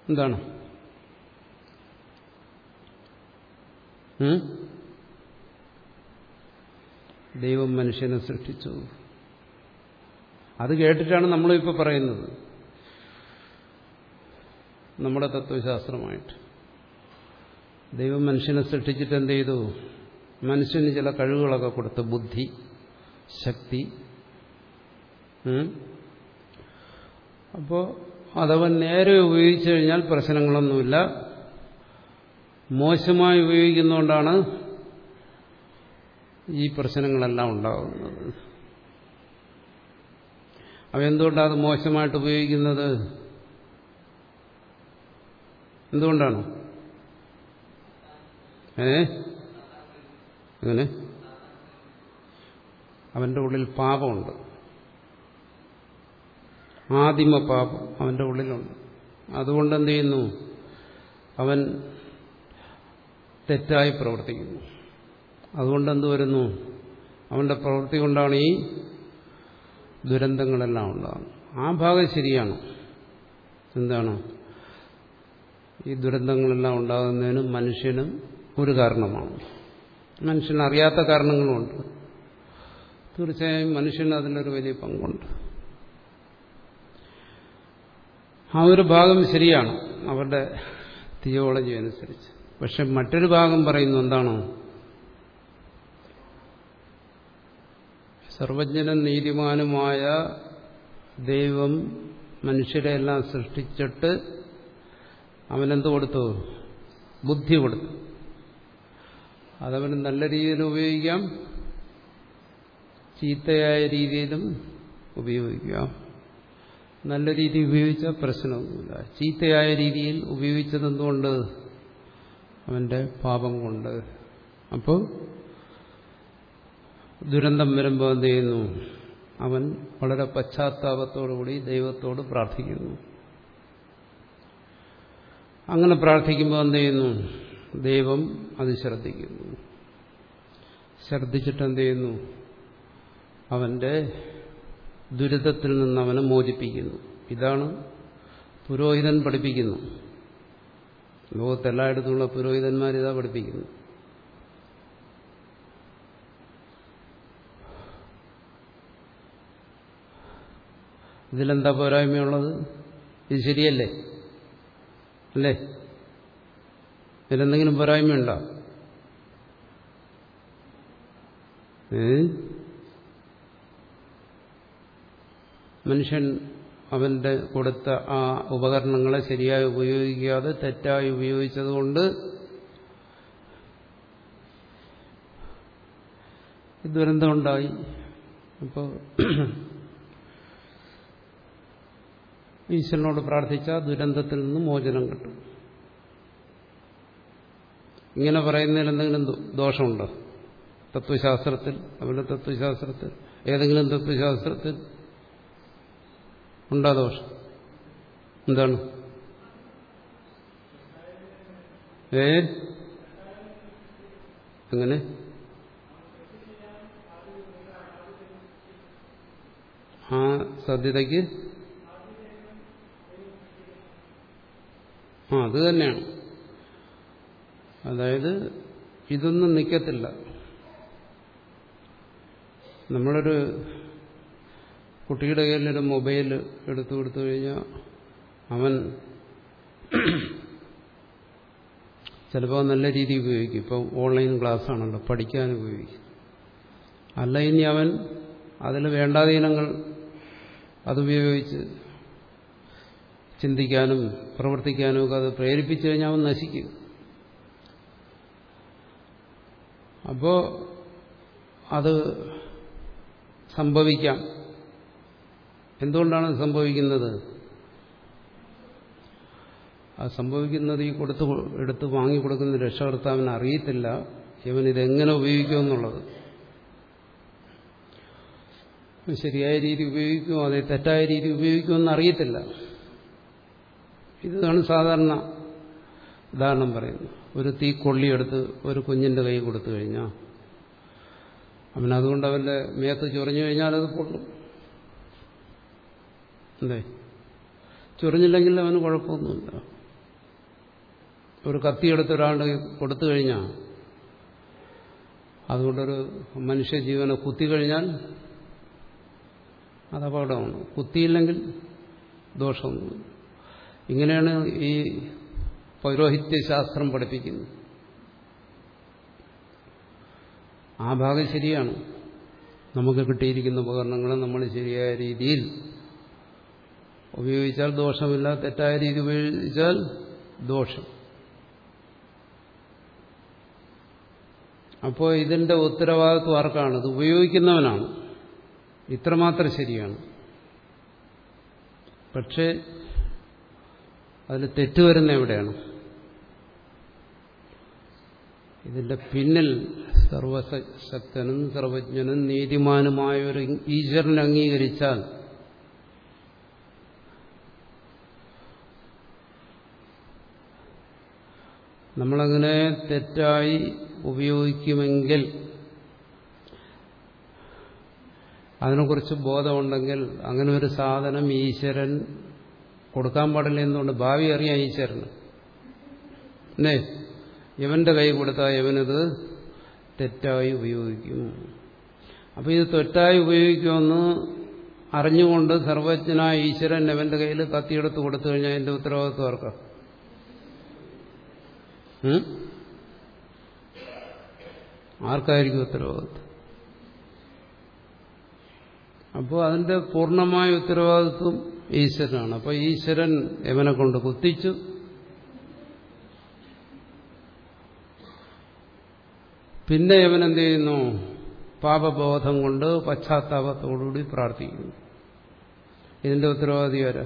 എന്താണ്? ദൈവം മനുഷ്യനെ സൃഷ്ടിച്ചു. അത് കേട്ടിട്ടാണ് നമ്മളിപ്പോൾ പറയുന്നത്. നമ്മുടെ തത്വശാസ്ത്രമായിട്ട്. ദൈവം മനുഷ്യനെ സൃഷ്ടിച്ചിട്ട് എന്ത് ചെയ്തു? മനുഷ്യന് ചില കഴിവുകളൊക്കെ കൊടുത്ത് ബുദ്ധി ശക്തി അപ്പോൾ അതവൻ നേരെ ഉപയോഗിച്ചു കഴിഞ്ഞാൽ പ്രശ്നങ്ങളൊന്നുമില്ല. മോശമായി ഉപയോഗിക്കുന്നതുകൊണ്ടാണ് ഈ പ്രശ്നങ്ങളെല്ലാം ഉണ്ടാകുന്നത് അവയെന്തുകൊണ്ടാണ് അത് മോശമായിട്ട് ഉപയോഗിക്കുന്നത്? എന്തുകൊണ്ടാണ്? ഏ? അങ്ങനെ അവന്റെ ഉള്ളിൽ പാപമുണ്ട്. ആദിമ പാപം അവന്റെ ഉള്ളിലുണ്ട്. അതുകൊണ്ട് എന്ത് ചെയ്യുന്നു? അവൻ തെറ്റായി പ്രവർത്തിക്കുന്നു. അതുകൊണ്ട് എന്ത് വരുന്നു? അവന്റെ പ്രവൃത്തി കൊണ്ടാണ് ഈ ദുരന്തങ്ങളെല്ലാം ഉണ്ടാകുന്നത് ആ ഭാഗം ശരിയാണ്. എന്താണ്? ഈ ദുരന്തങ്ങളെല്ലാം ഉണ്ടാകുന്നതിന് മനുഷ്യനും ഒരു കാരണമാണ്. മനുഷ്യന് അറിയാത്ത കാരണങ്ങളുമുണ്ട്. തീർച്ചയായും മനുഷ്യന് അതിലൊരു വലിയ പങ്കുണ്ട്. ആ ഒരു ഭാഗം ശരിയാണ് അവരുടെ തിയോളജി അനുസരിച്ച്. പക്ഷെ മറ്റൊരു ഭാഗം പറയുന്നു എന്താണോ? സർവജ്ഞനും നീതിമാനുമായ ദൈവം മനുഷ്യരെ എല്ലാം സൃഷ്ടിച്ചിട്ട് അവനെന്ത് കൊടുത്തു? ബുദ്ധി കൊടുത്തു. അതവന് നല്ല രീതിയിൽ ഉപയോഗിക്കാം ചീത്തയായ രീതിയിലും ഉപയോഗിക്കാം. നല്ല രീതി ഉപയോഗിച്ച പ്രശ്നമൊന്നുമില്ല. ചീത്തയായ രീതിയിൽ ഉപയോഗിച്ചതെന്തുകൊണ്ട്? അവന്റെ പാപം കൊണ്ട്. അപ്പോൾ ദുരന്തം വരുമ്പോൾ എന്ത് ചെയ്യുന്നു? അവൻ വളരെ പശ്ചാത്താപത്തോടുകൂടി ദൈവത്തോട് പ്രാർത്ഥിക്കുന്നു. അങ്ങനെ പ്രാർത്ഥിക്കുമ്പോൾ എന്ത് ചെയ്യുന്നു? ദൈവം അത് ശ്രദ്ധിക്കുന്നു. ശ്രദ്ധിച്ചിട്ട് എന്ത് ചെയ്യുന്നു? അവന്റെ ദുരിതത്തിൽ നിന്ന് അവനെ മോചിപ്പിക്കുന്നു. ഇതാണ് പുരോഹിതൻ പഠിപ്പിക്കുന്നു. ലോകത്തെല്ലായിടത്തുമുള്ള പുരോഹിതന്മാർ ഇതാ പഠിപ്പിക്കുന്നു ഇതിലെന്താ പോരായ്മയുള്ളത്? ഇത് ശരിയല്ലേ? അല്ലേ? ഇതിലെന്തെങ്കിലും പോരായ്മയുണ്ടോ? മനുഷ്യൻ അവന്റെ കൊടുത്ത ആ ഉപകരണങ്ങളെ ശരിയായി ഉപയോഗിക്കാതെ തെറ്റായി ഉപയോഗിച്ചതുകൊണ്ട് ദുരന്തമുണ്ടായി. അപ്പോൾ ഈശ്വരനോട് പ്രാർത്ഥിച്ച ദുരന്തത്തിൽ നിന്ന് മോചനം കിട്ടും. ഇങ്ങനെ പറയുന്നതിൽ എന്തെങ്കിലും ദോഷമുണ്ടോ? തത്വശാസ്ത്രത്തിൽ അവരുടെ തത്വശാസ്ത്രത്തിൽ ഏതെങ്കിലും തത്വശാസ്ത്രത്തിൽ ഉണ്ടാ ദോഷം? എന്താണ്? ഏ? അങ്ങനെ ആ സാധ്യതയ്ക്ക് ആ അത് തന്നെയാണ്. അതായത് ഇതൊന്നും നിൽക്കത്തില്ല നമ്മളൊരു കുട്ടിയുടെ കയ്യിലൊരു മൊബൈൽ എടുത്തു കൊടുത്തു കഴിഞ്ഞാൽ അവൻ ചിലപ്പോൾ നല്ല രീതിയിൽ ഉപയോഗിക്കും. ഇപ്പം ഓൺലൈൻ ക്ലാസ് ആണല്ലോ പഠിക്കാൻ ഉപയോഗിക്കും. അല്ല ഇനി അവൻ അതിൽ വേണ്ടാതീനങ്ങൾ അതുപയോഗിച്ച് ചിന്തിക്കാനും പ്രവർത്തിക്കാനും ഒക്കെ അത് പ്രേരിപ്പിച്ചു കഴിഞ്ഞാൽ അവൻ നശിക്കും. അപ്പോൾ അത് സംഭവിക്കാം. എന്തുകൊണ്ടാണ് സംഭവിക്കുന്നത്? അത് സംഭവിക്കുന്നത് ഈ കൊടുത്ത് എടുത്ത് വാങ്ങിക്കൊടുക്കുന്ന രക്ഷകർത്താവിന് അറിയത്തില്ല. ഇവൻ ഇതെങ്ങനെ ഉപയോഗിക്കുമെന്നുള്ളത് ശരിയായ രീതി ഉപയോഗിക്കുമോ? അതെ തെറ്റായ രീതി ഉപയോഗിക്കുമെന്ന് അറിയത്തില്ല ഇതാണ് സാധാരണ ഉദാഹരണം പറയുന്നത്. ഒരു തീക്കൊള്ളിയെടുത്ത് ഒരു കുഞ്ഞിന്റെ കൈ കൊടുത്തു കഴിഞ്ഞാൽ അവനതുകൊണ്ട് അവന്റെ മേത്ത് ചൊറിഞ്ഞു കഴിഞ്ഞാൽ അത് പൊള്ളും. അല്ലേ? ചൊറിഞ്ഞില്ലെങ്കിൽ അവന് കുഴപ്പമൊന്നുമില്ല. ഒരു കത്തിയെടുത്ത് ഒരാളുടെ കൊടുത്തു കഴിഞ്ഞാൽ അതുകൊണ്ടൊരു മനുഷ്യജീവനെ കുത്തിക്കഴിഞ്ഞാൽ അത് അപകടമാണ്. കുത്തിയില്ലെങ്കിൽ ദോഷമൊന്നും ഇങ്ങനെയാണ് ഈ പൗരോഹിത്യശാസ്ത്രം പഠിപ്പിക്കുന്നത്. ആ ഭാഗം ശരിയാണ്. നമുക്ക് കിട്ടിയിരിക്കുന്ന ഉപകരണങ്ങൾ നമ്മൾ ശരിയായ രീതിയിൽ ഉപയോഗിച്ചാൽ ദോഷമില്ല തെറ്റായ രീതി ഉപയോഗിച്ചാൽ ദോഷം. അപ്പോൾ ഇതിന്റെ ഉത്തരവാദിത്വം ആർക്കാണ്? ഇത് ഉപയോഗിക്കുന്നവനാണ്. ഇത്രമാത്രം ശരിയാണ്. പക്ഷേ അതിൽ തെറ്റുവരുന്ന എവിടെയാണ്? ഇതിന്റെ പിന്നിൽ സർവശക്തനും സർവജ്ഞനും നീതിമാനുമായ ഒരു ഈശ്വരനെ അംഗീകരിച്ചാൽ നമ്മളങ്ങനെ തെറ്റായി ഉപയോഗിക്കുമെങ്കിൽ അതിനെക്കുറിച്ച് ബോധമുണ്ടെങ്കിൽ അങ്ങനെ ഒരു സാധനം ഈശ്വരൻ കൊടുക്കാൻ പാടില്ല എന്നുകൊണ്ട് ഭാവി അറിയാൻ ഈശ്വരന് അല്ലേ യവന്റെ കൈ കൊടുത്താൽ യവനത് തെറ്റായി ഉപയോഗിക്കും. അപ്പൊ ഇത് തെറ്റായി ഉപയോഗിക്കുമെന്ന് അറിഞ്ഞുകൊണ്ട് സർവജ്ഞനായ ഈശ്വരൻ അവന്റെ കയ്യിൽ കത്തിയെടുത്ത് കൊടുത്തു കഴിഞ്ഞാൽ എന്റെ ഉത്തരവാദിത്വം ആർക്കാം? ആർക്കായിരിക്കും ഉത്തരവാദിത്വം? അപ്പോൾ അതിന്റെ പൂർണമായ ഉത്തരവാദിത്വം ഈശ്വരനാണ്. അപ്പോൾ ഈശ്വരൻ യവനെ കൊണ്ട് കുത്തിച്ചു. പിന്നെ യവനെന്ത് ചെയ്യുന്നു? പാപബോധം കൊണ്ട് പശ്ചാത്താപത്തോടുകൂടി പ്രാർത്ഥിക്കുന്നു. ഇതിന്റെ ഉത്തരവാദി വരെ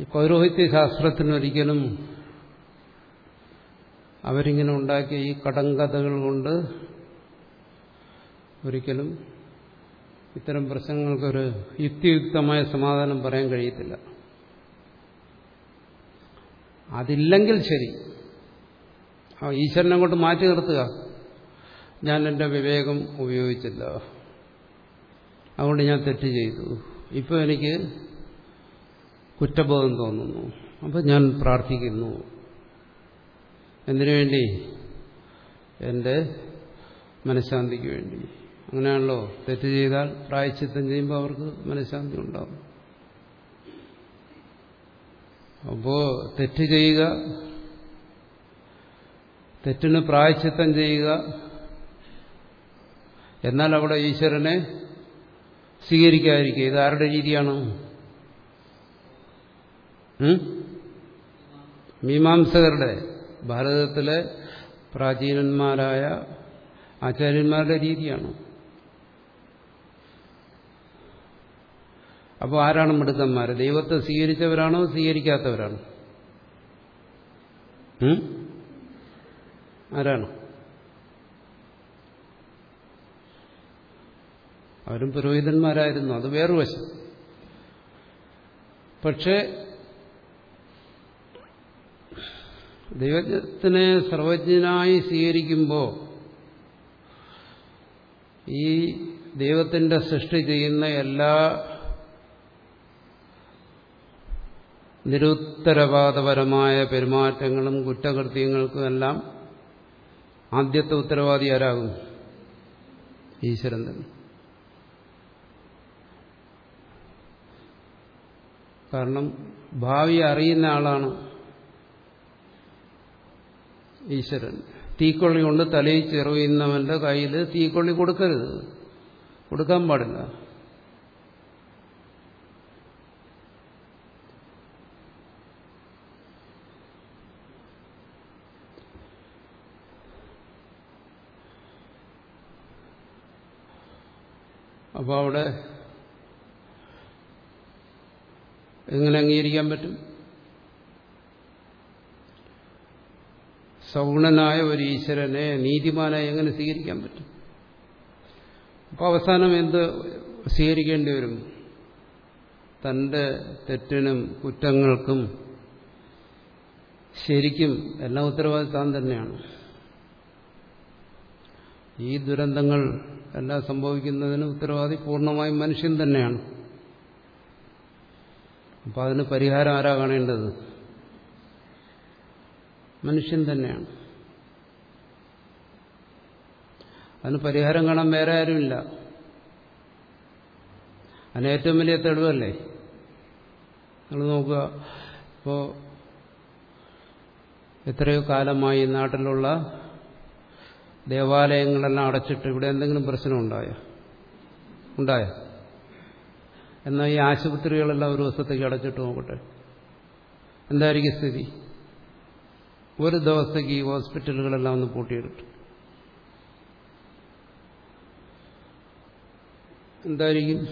ഈ പൗരോഹിത്യ ശാസ്ത്രത്തിനൊരിക്കലും അവരിങ്ങനെ ഉണ്ടാക്കിയ ഈ കടങ്കഥകൾ കൊണ്ട് ഒരിക്കലും ഇത്തരം പ്രശ്നങ്ങൾക്കൊരു യുക്തിയുക്തമായ സമാധാനം പറയാൻ കഴിയത്തില്ല. അതില്ലെങ്കിൽ ശരി. ആ ഈശ്വരനെ കൊണ്ട് മാറ്റി നിർത്തുക. ഞാൻ എന്റെ വിവേകം ഉപയോഗിച്ചില്ല. അതുകൊണ്ട് ഞാൻ തെറ്റ് ചെയ്തു. ഇപ്പോൾ എനിക്ക് കുറ്റബോധം തോന്നുന്നു. അപ്പം ഞാൻ പ്രാർത്ഥിക്കുന്നു. എന്തിനു വേണ്ടി? എന്റെ മനഃശാന്തിക്ക് വേണ്ടി. അങ്ങനെയാണല്ലോ. തെറ്റ് ചെയ്താൽ പ്രായച്ചിത്തം ചെയ്യുമ്പോൾ അവർക്ക് മനഃശാന്തി ഉണ്ടാവും. അപ്പോ തെറ്റ് ചെയ്യുക തെറ്റിന് പ്രായച്ചിത്തം ചെയ്യുക എന്നാൽ അവിടെ ഈശ്വരനെ സ്വീകരിക്കാതിരിക്കുക. ഇത് ആരുടെ രീതിയാണ്? മീമാംസകരുടെ ഭാരതത്തിലെ പ്രാചീനന്മാരായ ആചാര്യന്മാരുടെ രീതിയാണ്. അപ്പോൾ ആരാണ് മിടുക്കന്മാർ ദൈവത്തെ സ്വീകരിച്ചവരാണോ സ്വീകരിക്കാത്തവരാണോ? ആരാണ്? അവരും പുരോഹിതന്മാരായിരുന്നു. അത് വേറൊരു വശം. പക്ഷേ ദൈവത്തിനെ സർവജ്ഞനായി സ്വീകരിക്കുമ്പോൾ ഈ ദൈവത്തിന്റെ സൃഷ്ടി ചെയ്യുന്ന എല്ലാ നിരുത്തരവാദപരമായ പെരുമാറ്റങ്ങളും കുറ്റകൃത്യങ്ങൾക്കും എല്ലാം ആദ്യത്തെ ഉത്തരവാദി ആരാകും ഈശ്വരൻ തന്നെ. കാരണം ഭാവി അറിയുന്ന ആളാണ് ഈശ്വരൻ. തീക്കൊള്ളി കൊണ്ട് തലയിൽ ചെറിയുന്നവന്റെ കയ്യിൽ തീക്കൊള്ളി കൊടുക്കരുത്. കൊടുക്കാൻ പാടില്ല. അപ്പോൾ അവിടെ എങ്ങനെ അംഗീകരിക്കാൻ പറ്റും? സൗണനായ ഒരു ഈശ്വരനെ നീതിമാനായി എങ്ങനെ സ്വീകരിക്കാൻ പറ്റും? അപ്പോൾ അവസാനം എന്ത് സ്വീകരിക്കേണ്ടി വരും? തന്റെ തെറ്റിനും കുറ്റങ്ങൾക്കും ശരിക്കും എല്ലാ ഉത്തരവാദിത്തം തന്നെയാണ്. ഈ ദുരന്തങ്ങൾ എല്ലാം സംഭവിക്കുന്നതിന് ഉത്തരവാദി പൂർണമായും മനുഷ്യൻ തന്നെയാണ്. അപ്പം അതിന് പരിഹാരം ആരാ കാണേണ്ടത്? മനുഷ്യൻ തന്നെയാണ്. അതിന് പരിഹാരം കാണാൻ വേറെ ആരുമില്ല. അതിന് ഏറ്റവും വലിയ തെളിവല്ലേ? നിങ്ങൾ നോക്കുക. ഇപ്പോൾ എത്രയോ കാലമായി നാട്ടിലുള്ള ദേവാലയങ്ങളെല്ലാം അടച്ചിട്ട് ഇവിടെ എന്തെങ്കിലും പ്രശ്നം ഉണ്ടായോ? ഉണ്ടായോ? എന്നാൽ ഈ ആശുപത്രികളെല്ലാം ഒരു ദിവസത്തേക്ക് അടച്ചിട്ട് നോക്കട്ടെ. എന്തായിരിക്കും സ്ഥിതി? ഒരു ദിവസത്തേക്ക് ഈ ഹോസ്പിറ്റലുകളെല്ലാം ഒന്ന് പൂട്ടിയിട്ടു എന്തായിരിക്കും?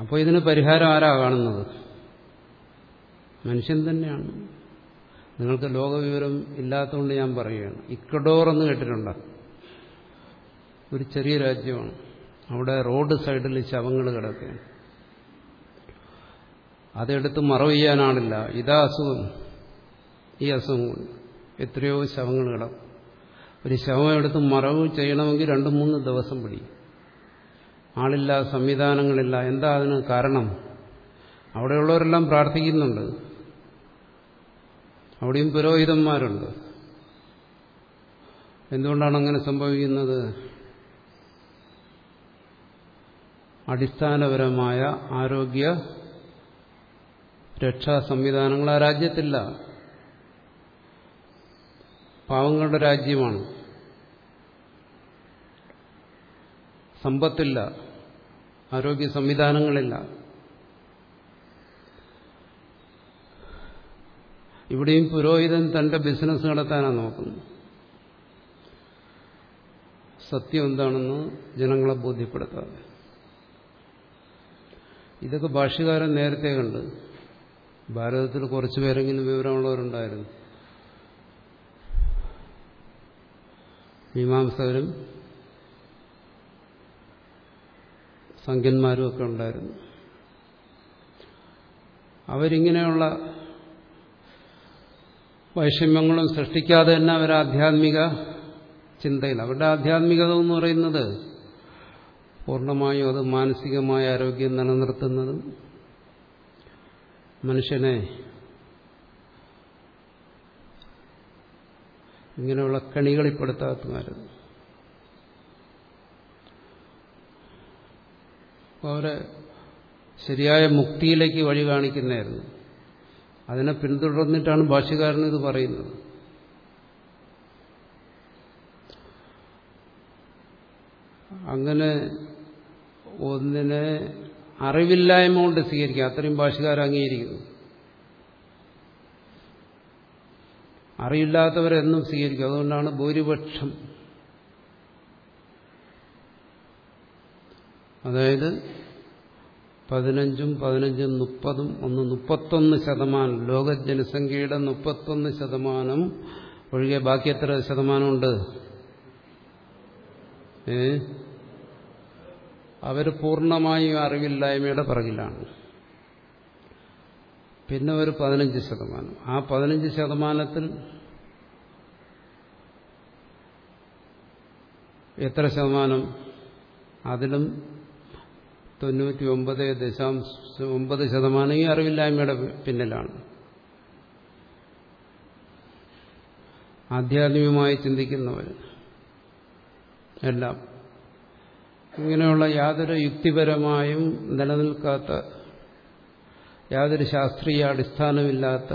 അപ്പോൾ ഇതിന് പരിഹാരം ആരാ കാണുന്നത്? മനുഷ്യൻ തന്നെയാണ്. നിങ്ങൾക്ക് ലോകവിവരം ഇല്ലാത്തതുകൊണ്ട് ഞാൻ പറയുകയാണ്. ഇക്കഡോർ എന്ന് കേട്ടിട്ടുണ്ട്? ഒരു ചെറിയ രാജ്യമാണ്. അവിടെ റോഡ് സൈഡിൽ ശവങ്ങൾ കിടക്കുകയാണ്. അതെടുത്ത് മറവ് ഇതാ അസുഖം. ഈ അസുഖം എത്രയോ ശവങ്ങൾ കിടക്കും. ഒരു ശവം എടുത്ത് മറവ് ചെയ്യണമെങ്കിൽ രണ്ട് മൂന്ന് ദിവസം പിടിക്കും. ആളില്ല സംവിധാനങ്ങളില്ല. എന്താ അതിന് കാരണം? അവിടെയുള്ളവരെല്ലാം പ്രാർത്ഥിക്കുന്നുണ്ട്. അവിടെയും പുരോഹിതന്മാരുണ്ട്. എന്തുകൊണ്ടാണ് അങ്ങനെ സംഭവിക്കുന്നത്? അടിസ്ഥാനപരമായ ആരോഗ്യ രക്ഷാ സംവിധാനങ്ങൾ ആ രാജ്യത്തില്ല. പാവങ്ങളുടെ രാജ്യമാണ്. സമ്പത്തില്ല. ആരോഗ്യ സംവിധാനങ്ങളില്ല. ഇവിടെയും പുരോഹിതൻ തന്റെ ബിസിനസ് നടത്താനാണ് നോക്കുന്നത് സത്യം എന്താണെന്ന് ജനങ്ങളെ ബോധ്യപ്പെടുത്താതെ. ഇതൊക്കെ ഭാഷകാരൻ നേരത്തെ കണ്ട്. ഭാരതത്തിൽ കുറച്ചു പേരെങ്കിലും വിവരമുള്ളവരുണ്ടായിരുന്നു. മീമാംസകരും സംഖ്യന്മാരും ഒക്കെ ഉണ്ടായിരുന്നു. അവരിങ്ങനെയുള്ള വൈഷമ്യങ്ങളും സൃഷ്ടിക്കാതെ തന്നെ അവർ ആധ്യാത്മിക ചിന്തയിൽ. അവരുടെ ആധ്യാത്മികത എന്ന് പറയുന്നത് പൂർണമായും അത് മാനസികമായ ആരോഗ്യം നിലനിർത്തുന്നതും മനുഷ്യനെ ഇങ്ങനെയുള്ള കണികളിപ്പെടുത്താത്തമാരും അവരെ ശരിയായ മുക്തിയിലേക്ക് വഴി കാണിക്കുന്നതായിരുന്നു. അതിനെ പിന്തുടർന്നിട്ടാണ് ഭാഷ്യകാരൻ ഇത് പറയുന്നത്. അങ്ങനെ ഒന്നിനെ അറിവില്ലായ്മ കൊണ്ട് സ്വീകരിക്കുക. അത്രയും ഭാഷകാരൻ അംഗീകരിക്കുന്നു. അറിയില്ലാത്തവരെന്നും സ്വീകരിക്കും. അതുകൊണ്ടാണ് ഭൂരിപക്ഷം. അതായത് പതിനഞ്ചും പതിനഞ്ചും മുപ്പതും ഒന്ന് മുപ്പത്തൊന്ന് ശതമാനം. ലോക ജനസംഖ്യയുടെ മുപ്പത്തൊന്ന് ശതമാനം. ഒഴികെ ബാക്കി എത്ര ശതമാനമുണ്ട്? ഏ? അവർ പൂർണമായും അറിവില്ലായ്മയുടെ പിറകിലാണ്. പിന്നെ ഒരു പതിനഞ്ച് ശതമാനം. ആ പതിനഞ്ച് ശതമാനത്തിൽ എത്ര ശതമാനം? അതിലും തൊണ്ണൂറ്റി ഒമ്പത് ദശാംശം ഒമ്പത് ശതമാനം ഈ അറിവില്ലായ്മയുടെ പിന്നിലാണ്. ആധ്യാത്മികമായി ചിന്തിക്കുന്നവർ എല്ലാം ഇങ്ങനെയുള്ള യാതൊരു യുക്തിപരമായും നിലനിൽക്കാത്ത യാതൊരു ശാസ്ത്രീയ അടിസ്ഥാനമില്ലാത്ത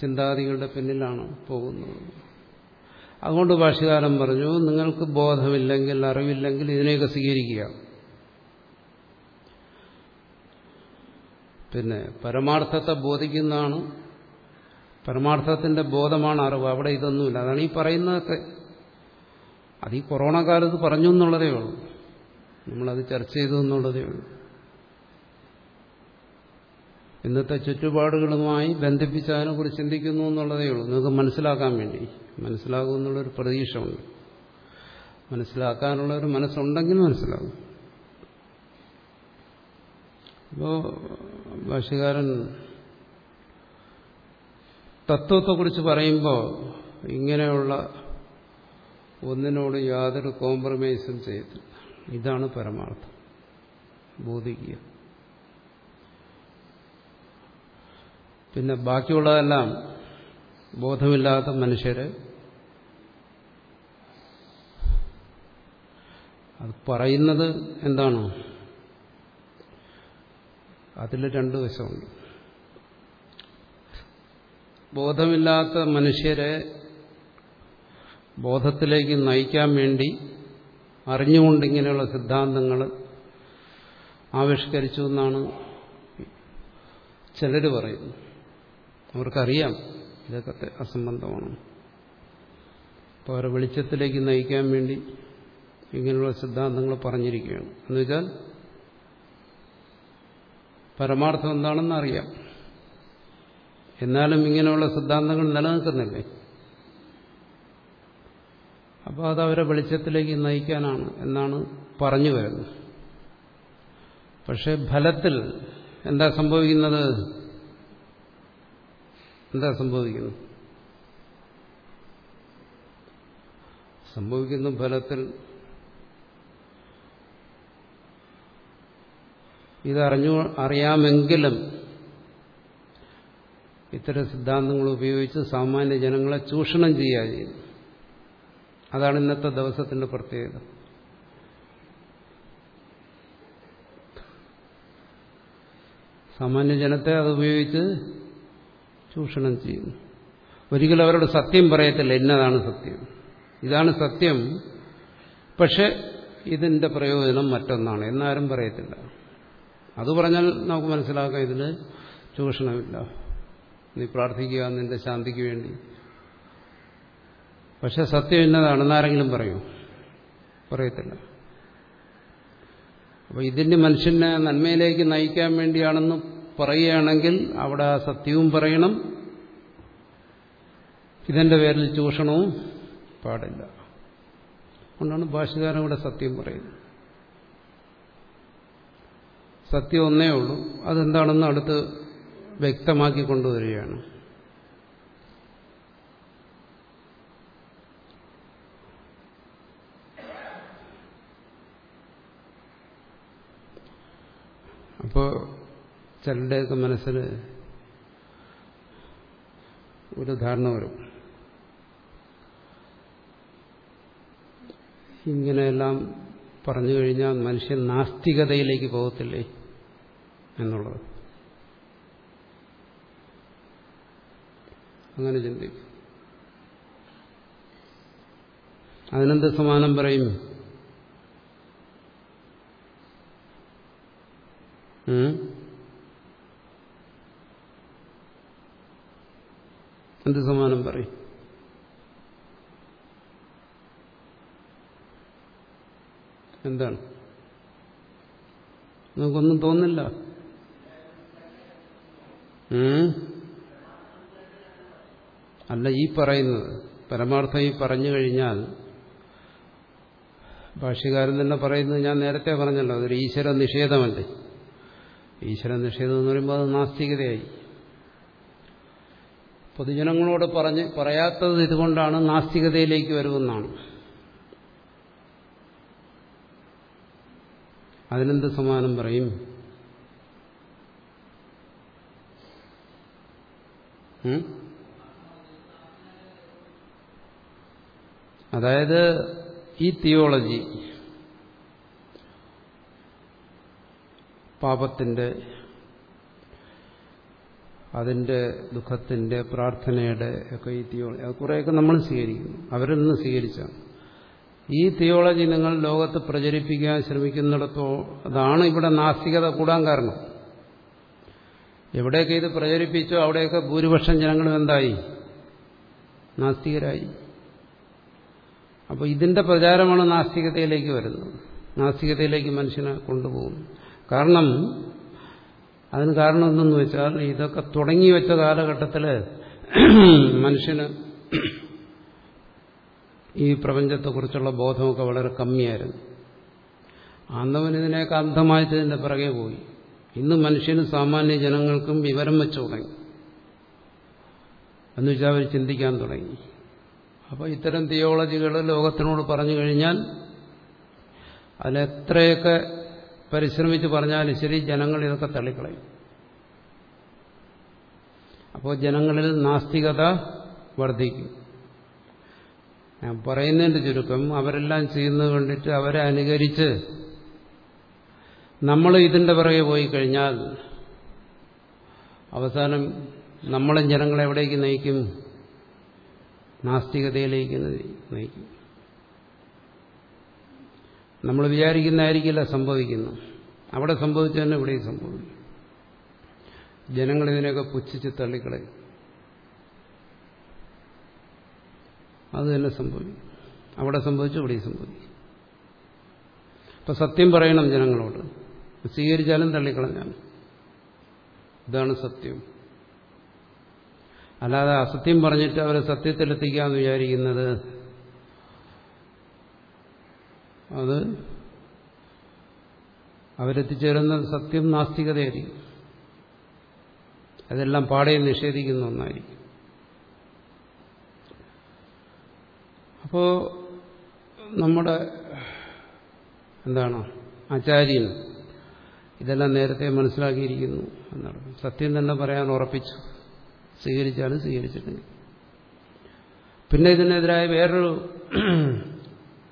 ചിന്താഗതികളുടെ പിന്നിലാണ് പോകുന്നത്. അതുകൊണ്ട് ഭാഷകാലം പറഞ്ഞു നിങ്ങൾക്ക് ബോധമില്ലെങ്കിൽ അറിവില്ലെങ്കിൽ ഇതിനെയൊക്കെ സ്വീകരിക്കുക. പിന്നെ പരമാർത്ഥത്തെ ബോധിക്കുന്നതാണ്. പരമാർത്ഥത്തിന്റെ ബോധമാണ് അറിവ്. അവിടെ ഇതൊന്നുമില്ല. അതാണ് ഈ പറയുന്നതൊക്കെ. അത് ഈ കൊറോണ കാലത്ത് പറഞ്ഞു എന്നുള്ളതേ ഉള്ളൂ. നമ്മളത് ചർച്ച ചെയ്തു എന്നുള്ളതേ ഉള്ളൂ. ഇന്നത്തെ ചുറ്റുപാടുകളുമായി ബന്ധിപ്പിച്ച് അതിനെക്കുറിച്ച് ചിന്തിക്കുന്നു എന്നുള്ളതേ ഉള്ളൂ. നിങ്ങൾക്ക് മനസ്സിലാക്കാൻ വേണ്ടി. മനസ്സിലാകും എന്നുള്ളൊരു പ്രതീക്ഷ ഉണ്ട് മനസ്സിലാക്കാനുള്ള ഒരു മനസ്സുണ്ടെങ്കിൽ മനസ്സിലാകും. അപ്പോൾ ഭാഷകാരൻ തത്വത്തെക്കുറിച്ച് പറയുമ്പോൾ ഇങ്ങനെയുള്ള ഒന്നിനോട് യാതൊരു കോംപ്രമൈസും ചെയ്യത്തില്ല. ഇതാണ് പരമാർത്ഥം. ബോധിക്കുക. പിന്നെ ബാക്കിയുള്ളതെല്ലാം ബോധമില്ലാത്ത മനുഷ്യര് അത് പറയുന്നത് എന്താണ്? അതിൽ രണ്ട് വശമുണ്ട്. ബോധമില്ലാത്ത മനുഷ്യരെ ബോധത്തിലേക്ക് നയിക്കാൻ വേണ്ടി അറിഞ്ഞുകൊണ്ട് ഇങ്ങനെയുള്ള സിദ്ധാന്തങ്ങൾ ആവിഷ്കരിച്ചു എന്നാണ് ചിലർ പറയുന്നു അവർക്കറിയാം ഇതൊക്കെ അസംബന്ധമാണ്. അപ്പോൾ അവരെ വെളിച്ചത്തിലേക്ക് നയിക്കാൻ വേണ്ടി ഇങ്ങനെയുള്ള സിദ്ധാന്തങ്ങൾ പറഞ്ഞിരിക്കുകയാണ്. എന്നുവെച്ചാൽ പരമാർത്ഥം എന്താണെന്ന് അറിയാം. എന്നാലും ഇങ്ങനെയുള്ള സിദ്ധാന്തങ്ങൾ നിലനിൽക്കുന്നില്ലേ? അപ്പോൾ അത് അവരെ വെളിച്ചത്തിലേക്ക് നയിക്കാനാണ് എന്നാണ് പറഞ്ഞു വരുന്നത്. പക്ഷെ ഫലത്തിൽ എന്താ സംഭവിക്കുന്നത്? എന്താ സംഭവിക്കുന്നത് സംഭവിക്കുന്ന ഫലത്തിൽ ഇതറിഞ്ഞു അറിയാമെങ്കിലും ഇത്തരം സിദ്ധാന്തങ്ങൾ ഉപയോഗിച്ച് സാമാന്യ ജനങ്ങളെ ചൂഷണം ചെയ്യുന്നു അതാണ് ഇന്നത്തെ ദിവസത്തിന്റെ പ്രത്യേകത. സാമാന്യ ജനത്തെ അത് ഉപയോഗിച്ച് ചൂഷണം ചെയ്യുന്നു ഒരിക്കലും അവരോട് സത്യം പറയത്തില്ല. ഇന്നതാണ് സത്യം. ഇതാണ് സത്യം. പക്ഷെ ഇതിന്റെ പ്രയോജനം മറ്റൊന്നാണ്. എന്നാരും പറയത്തില്ല. അത് പറഞ്ഞാൽ നമുക്ക് മനസ്സിലാക്കാം ഇതിന് ചൂഷണമില്ല. നീ പ്രാർത്ഥിക്കുക നിന്റെ ശാന്തിക്ക് വേണ്ടി. പക്ഷെ സത്യം ഇന്നതാണെന്ന് ആരെങ്കിലും പറയൂ. പറയത്തില്ല. അപ്പോൾ ഇതിന് മനുഷ്യനെ നന്മയിലേക്ക് നയിക്കാൻ വേണ്ടിയാണെന്ന് പറയുകയാണെങ്കിൽ അവിടെ സത്യവും പറയണം. ഇതിന്റെ പേരിൽ ചൂഷണവും പാടില്ല. അതുകൊണ്ടാണ് ഭാഷകാരൻ ഇവിടെ സത്യം പറയുന്നത്. സത്യം ഒന്നേ ഉള്ളൂ. അതെന്താണെന്ന് അടുത്ത് വ്യക്തമാക്കി കൊണ്ടുവരികയാണ്. അപ്പോൾ ചിലരുടെയൊക്കെ മനസ്സിൽ ഒരു ധാരണ വരും. ഇങ്ങനെയെല്ലാം പറഞ്ഞു കഴിഞ്ഞാൽ മനുഷ്യൻ നാസ്തികതയിലേക്ക് പോകത്തില്ലേ? എന്നുള്ളത്. അങ്ങനെ ചിന്തിക്കും. അതിനെന്ത് സമാനം പറയും? എന്ത് സമാനം പറയും? എന്താണ്? നമുക്കൊന്നും തോന്നില്ല. അല്ല ഈ പറയുന്നത് പരമാർത്ഥം ഈ പറഞ്ഞു കഴിഞ്ഞാൽ ഭാഷ്യകാരൻ തന്നെ പറയുന്നത് ഞാൻ നേരത്തെ പറഞ്ഞല്ലോ അതൊരു ഈശ്വര നിഷേധമല്ലേ? ഈശ്വര നിഷേധം എന്ന് പറയുമ്പോൾ അത് നാസ്തികതയായി. പൊതുജനങ്ങളോട് പറഞ്ഞ് പറയാത്തത് ഇതുകൊണ്ടാണ് നാസ്തികതയിലേക്ക് വരുമെന്നാണ്. അതിനെന്ത് സമാനം പറയും? അതായത് ഈ തിയോളജി പാപത്തിന്റെ അതിന്റെ ദുഃഖത്തിന്റെ പ്രാർത്ഥനയുടെ ഒക്കെ ഈ തിയോളജി അത് കുറേയൊക്കെ നമ്മൾ സ്വീകരിക്കുന്നു. അവരിൽ നിന്ന് സ്വീകരിച്ചാണ്. ഈ തിയോളജി നിങ്ങൾ ലോകത്ത് പ്രചരിപ്പിക്കാൻ ശ്രമിക്കുന്നിടത്തോ അതാണ് ഇവിടെ നാസ്തികത കൂടാൻ കാരണം. എവിടെയൊക്കെ ഇത് പ്രചരിപ്പിച്ചോ അവിടെയൊക്കെ ഭൂരിപക്ഷം ജനങ്ങളും എന്തായി? നാസ്തികരായി. അപ്പോൾ ഇതിന്റെ പ്രചാരമാണ് നാസ്തികതയിലേക്ക് വരുന്നത്. നാസ്തികതയിലേക്ക് മനുഷ്യനെ കൊണ്ടുപോകും. കാരണം അതിന് കാരണം എന്തെന്ന് വെച്ചാൽ ഇതൊക്കെ തുടങ്ങി വെച്ച കാലഘട്ടത്തിൽ മനുഷ്യന് ഈ പ്രപഞ്ചത്തെക്കുറിച്ചുള്ള ബോധമൊക്കെ വളരെ കമ്മിയായിരുന്നു. അന്നവൻ ഇതിനെയൊക്കെ അന്ധമായിട്ട് ഇതിന്റെ പിറകെ പോയി. ഇന്ന് മനുഷ്യനും സാമാന്യ ജനങ്ങൾക്കും വിവരം വെച്ചു തുടങ്ങി. എന്ന് വെച്ചാൽ അവർ ചിന്തിക്കാൻ തുടങ്ങി. അപ്പോൾ ഇത്തരം തിയോളജികൾ ലോകത്തിനോട് പറഞ്ഞു കഴിഞ്ഞാൽ അതിലെത്രയൊക്കെ പരിശ്രമിച്ച് പറഞ്ഞാലും ശരി ജനങ്ങൾ ഇതൊക്കെ തള്ളിക്കളയും. അപ്പോൾ ജനങ്ങളിൽ നാസ്തികത വർദ്ധിക്കും. ഞാൻ പറയുന്നതിന്റെ ചുരുക്കം അവരെല്ലാം ചെയ്യുന്നത് കണ്ടിട്ട് അവരെ അനുകരിച്ച് നമ്മൾ ഇതിന്റെ പിറകെ പോയി കഴിഞ്ഞാൽ അവസാനം നമ്മളെ ജനങ്ങളെ എവിടേക്ക് നയിക്കും? നാസ്തികതയിലേക്ക് നയിക്കും. നമ്മൾ വിചാരിക്കുന്നതായിരിക്കില്ല സംഭവിക്കുന്നു. അവിടെ സംഭവിച്ചു തന്നെ ഇവിടെയും സംഭവിക്കും ജനങ്ങൾ ഇതിനെയൊക്കെ പുച്ഛിച്ച് തള്ളിക്കളയും. അത് തന്നെ സംഭവിക്കും. അവിടെ സംഭവിച്ചു ഇവിടെയും സംഭവിക്കും. അപ്പം സത്യം പറയണം ജനങ്ങളോട്. സ്വീകരിച്ചാലും തള്ളിക്കളഞ്ഞാലും. ഇതാണ് സത്യം. അല്ലാതെ അസത്യം പറഞ്ഞിട്ട് അവരെ സത്യത്തിലെത്തിക്കാമെന്ന് വിചാരിക്കുന്നത് അത് അവരെത്തിച്ചേരുന്ന സത്യം നാസ്തികതയായിരിക്കും. അതെല്ലാം പാടെ നിഷേധിക്കുന്ന ഒന്നായിരിക്കും. അപ്പോ നമ്മുടെ എന്താണ്? ആചാര്യൻ ഇതെല്ലാം നേരത്തെ മനസ്സിലാക്കിയിരിക്കുന്നു എന്നാണ്. സത്യം തന്നെ പറയാൻ ഉറപ്പിച്ചു. സ്വീകരിച്ചാലും സ്വീകരിച്ചിട്ടില്ല. പിന്നെ ഇതിനെതിരായ വേറൊരു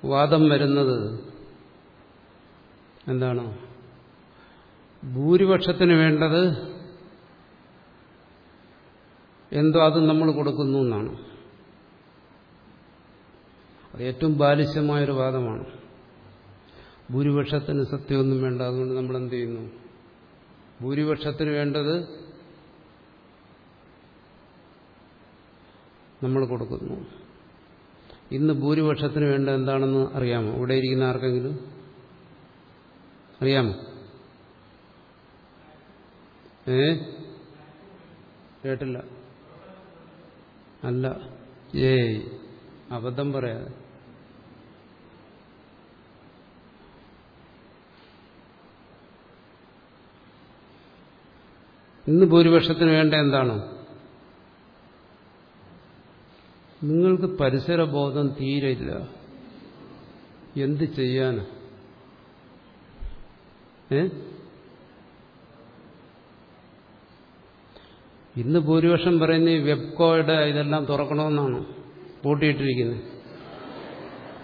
വാദം വരുന്നത് എന്താണ്? ഭൂരിപക്ഷത്തിന് വേണ്ടത് എന്തോ അത് നമ്മൾ കൊടുക്കുന്നു എന്നാണ്. അത് ഏറ്റവും ബാലിശ്യമായൊരു വാദമാണ്. ഭൂരിപക്ഷത്തിന് സത്യമൊന്നും വേണ്ട അതുകൊണ്ട് നമ്മൾ എന്ത് ചെയ്യുന്നു? ഭൂരിപക്ഷത്തിന് വേണ്ടത് നമ്മൾ കൊടുക്കുന്നു. ഇന്ന് ഭൂരിപക്ഷത്തിന് വേണ്ട എന്താണെന്ന് അറിയാമോ? ഇവിടെ ഇരിക്കുന്ന ആർക്കെങ്കിലും? അറിയാമോ? ഏ? കേട്ടില്ല. അല്ല. ഏയ്. അബദ്ധം പറയാതെ. ഇന്ന് ഭൂരിപക്ഷത്തിന് വേണ്ട എന്താണ്? നിങ്ങൾക്ക് പരിസരബോധം ഇല്ല എന്ത് ചെയ്യാന് ഏ? ഇന്ന് ഭൂരിപക്ഷം പറയുന്ന ഈ വെബ്കോയുടെ ഇതെല്ലാം തുറക്കണമെന്നാണ് പൂട്ടിയിട്ടിരിക്കുന്നത്.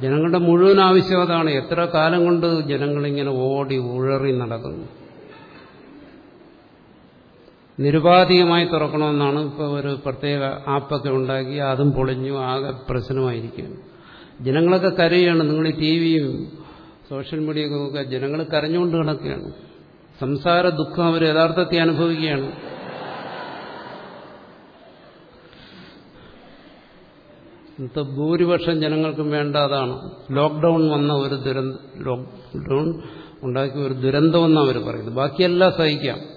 ജനങ്ങളുടെ മുഴുവൻ ആവശ്യം അതാണ്. എത്ര കാലം കൊണ്ട് ജനങ്ങളിങ്ങനെ ഓടി ഉഴറി നടക്കുന്നു. നിരുപാധികമായി തുറക്കണമെന്നാണ് ഇപ്പോൾ ഒരു പ്രത്യേക ആപ്പൊക്കെ ഉണ്ടാക്കി അതും പൊളിഞ്ഞു ആകെ പ്രശ്നമായിരിക്കുകയാണ്. ജനങ്ങളൊക്കെ കരയുകയാണ് നിങ്ങൾ ഈ ടി വിയും സോഷ്യൽ മീഡിയയൊക്കെ നോക്കുക. ജനങ്ങൾ കരഞ്ഞുകൊണ്ട് കിടക്കുകയാണ് സംസാര ദുഃഖം അവർ യഥാർത്ഥത്തിൽ അനുഭവിക്കുകയാണ്. ഇന്നത്തെ ഭൂരിപക്ഷം ജനങ്ങൾക്കും വേണ്ട അതാണ്. ലോക്ക്ഡൌൺ വന്ന ഒരു ദുരന്ത ലോക്ക്ഡൌൺ ഉണ്ടാക്കിയ ഒരു ദുരന്തമെന്നാണ് അവർ പറയുന്നത്. ബാക്കിയെല്ലാം സഹിക്കാം.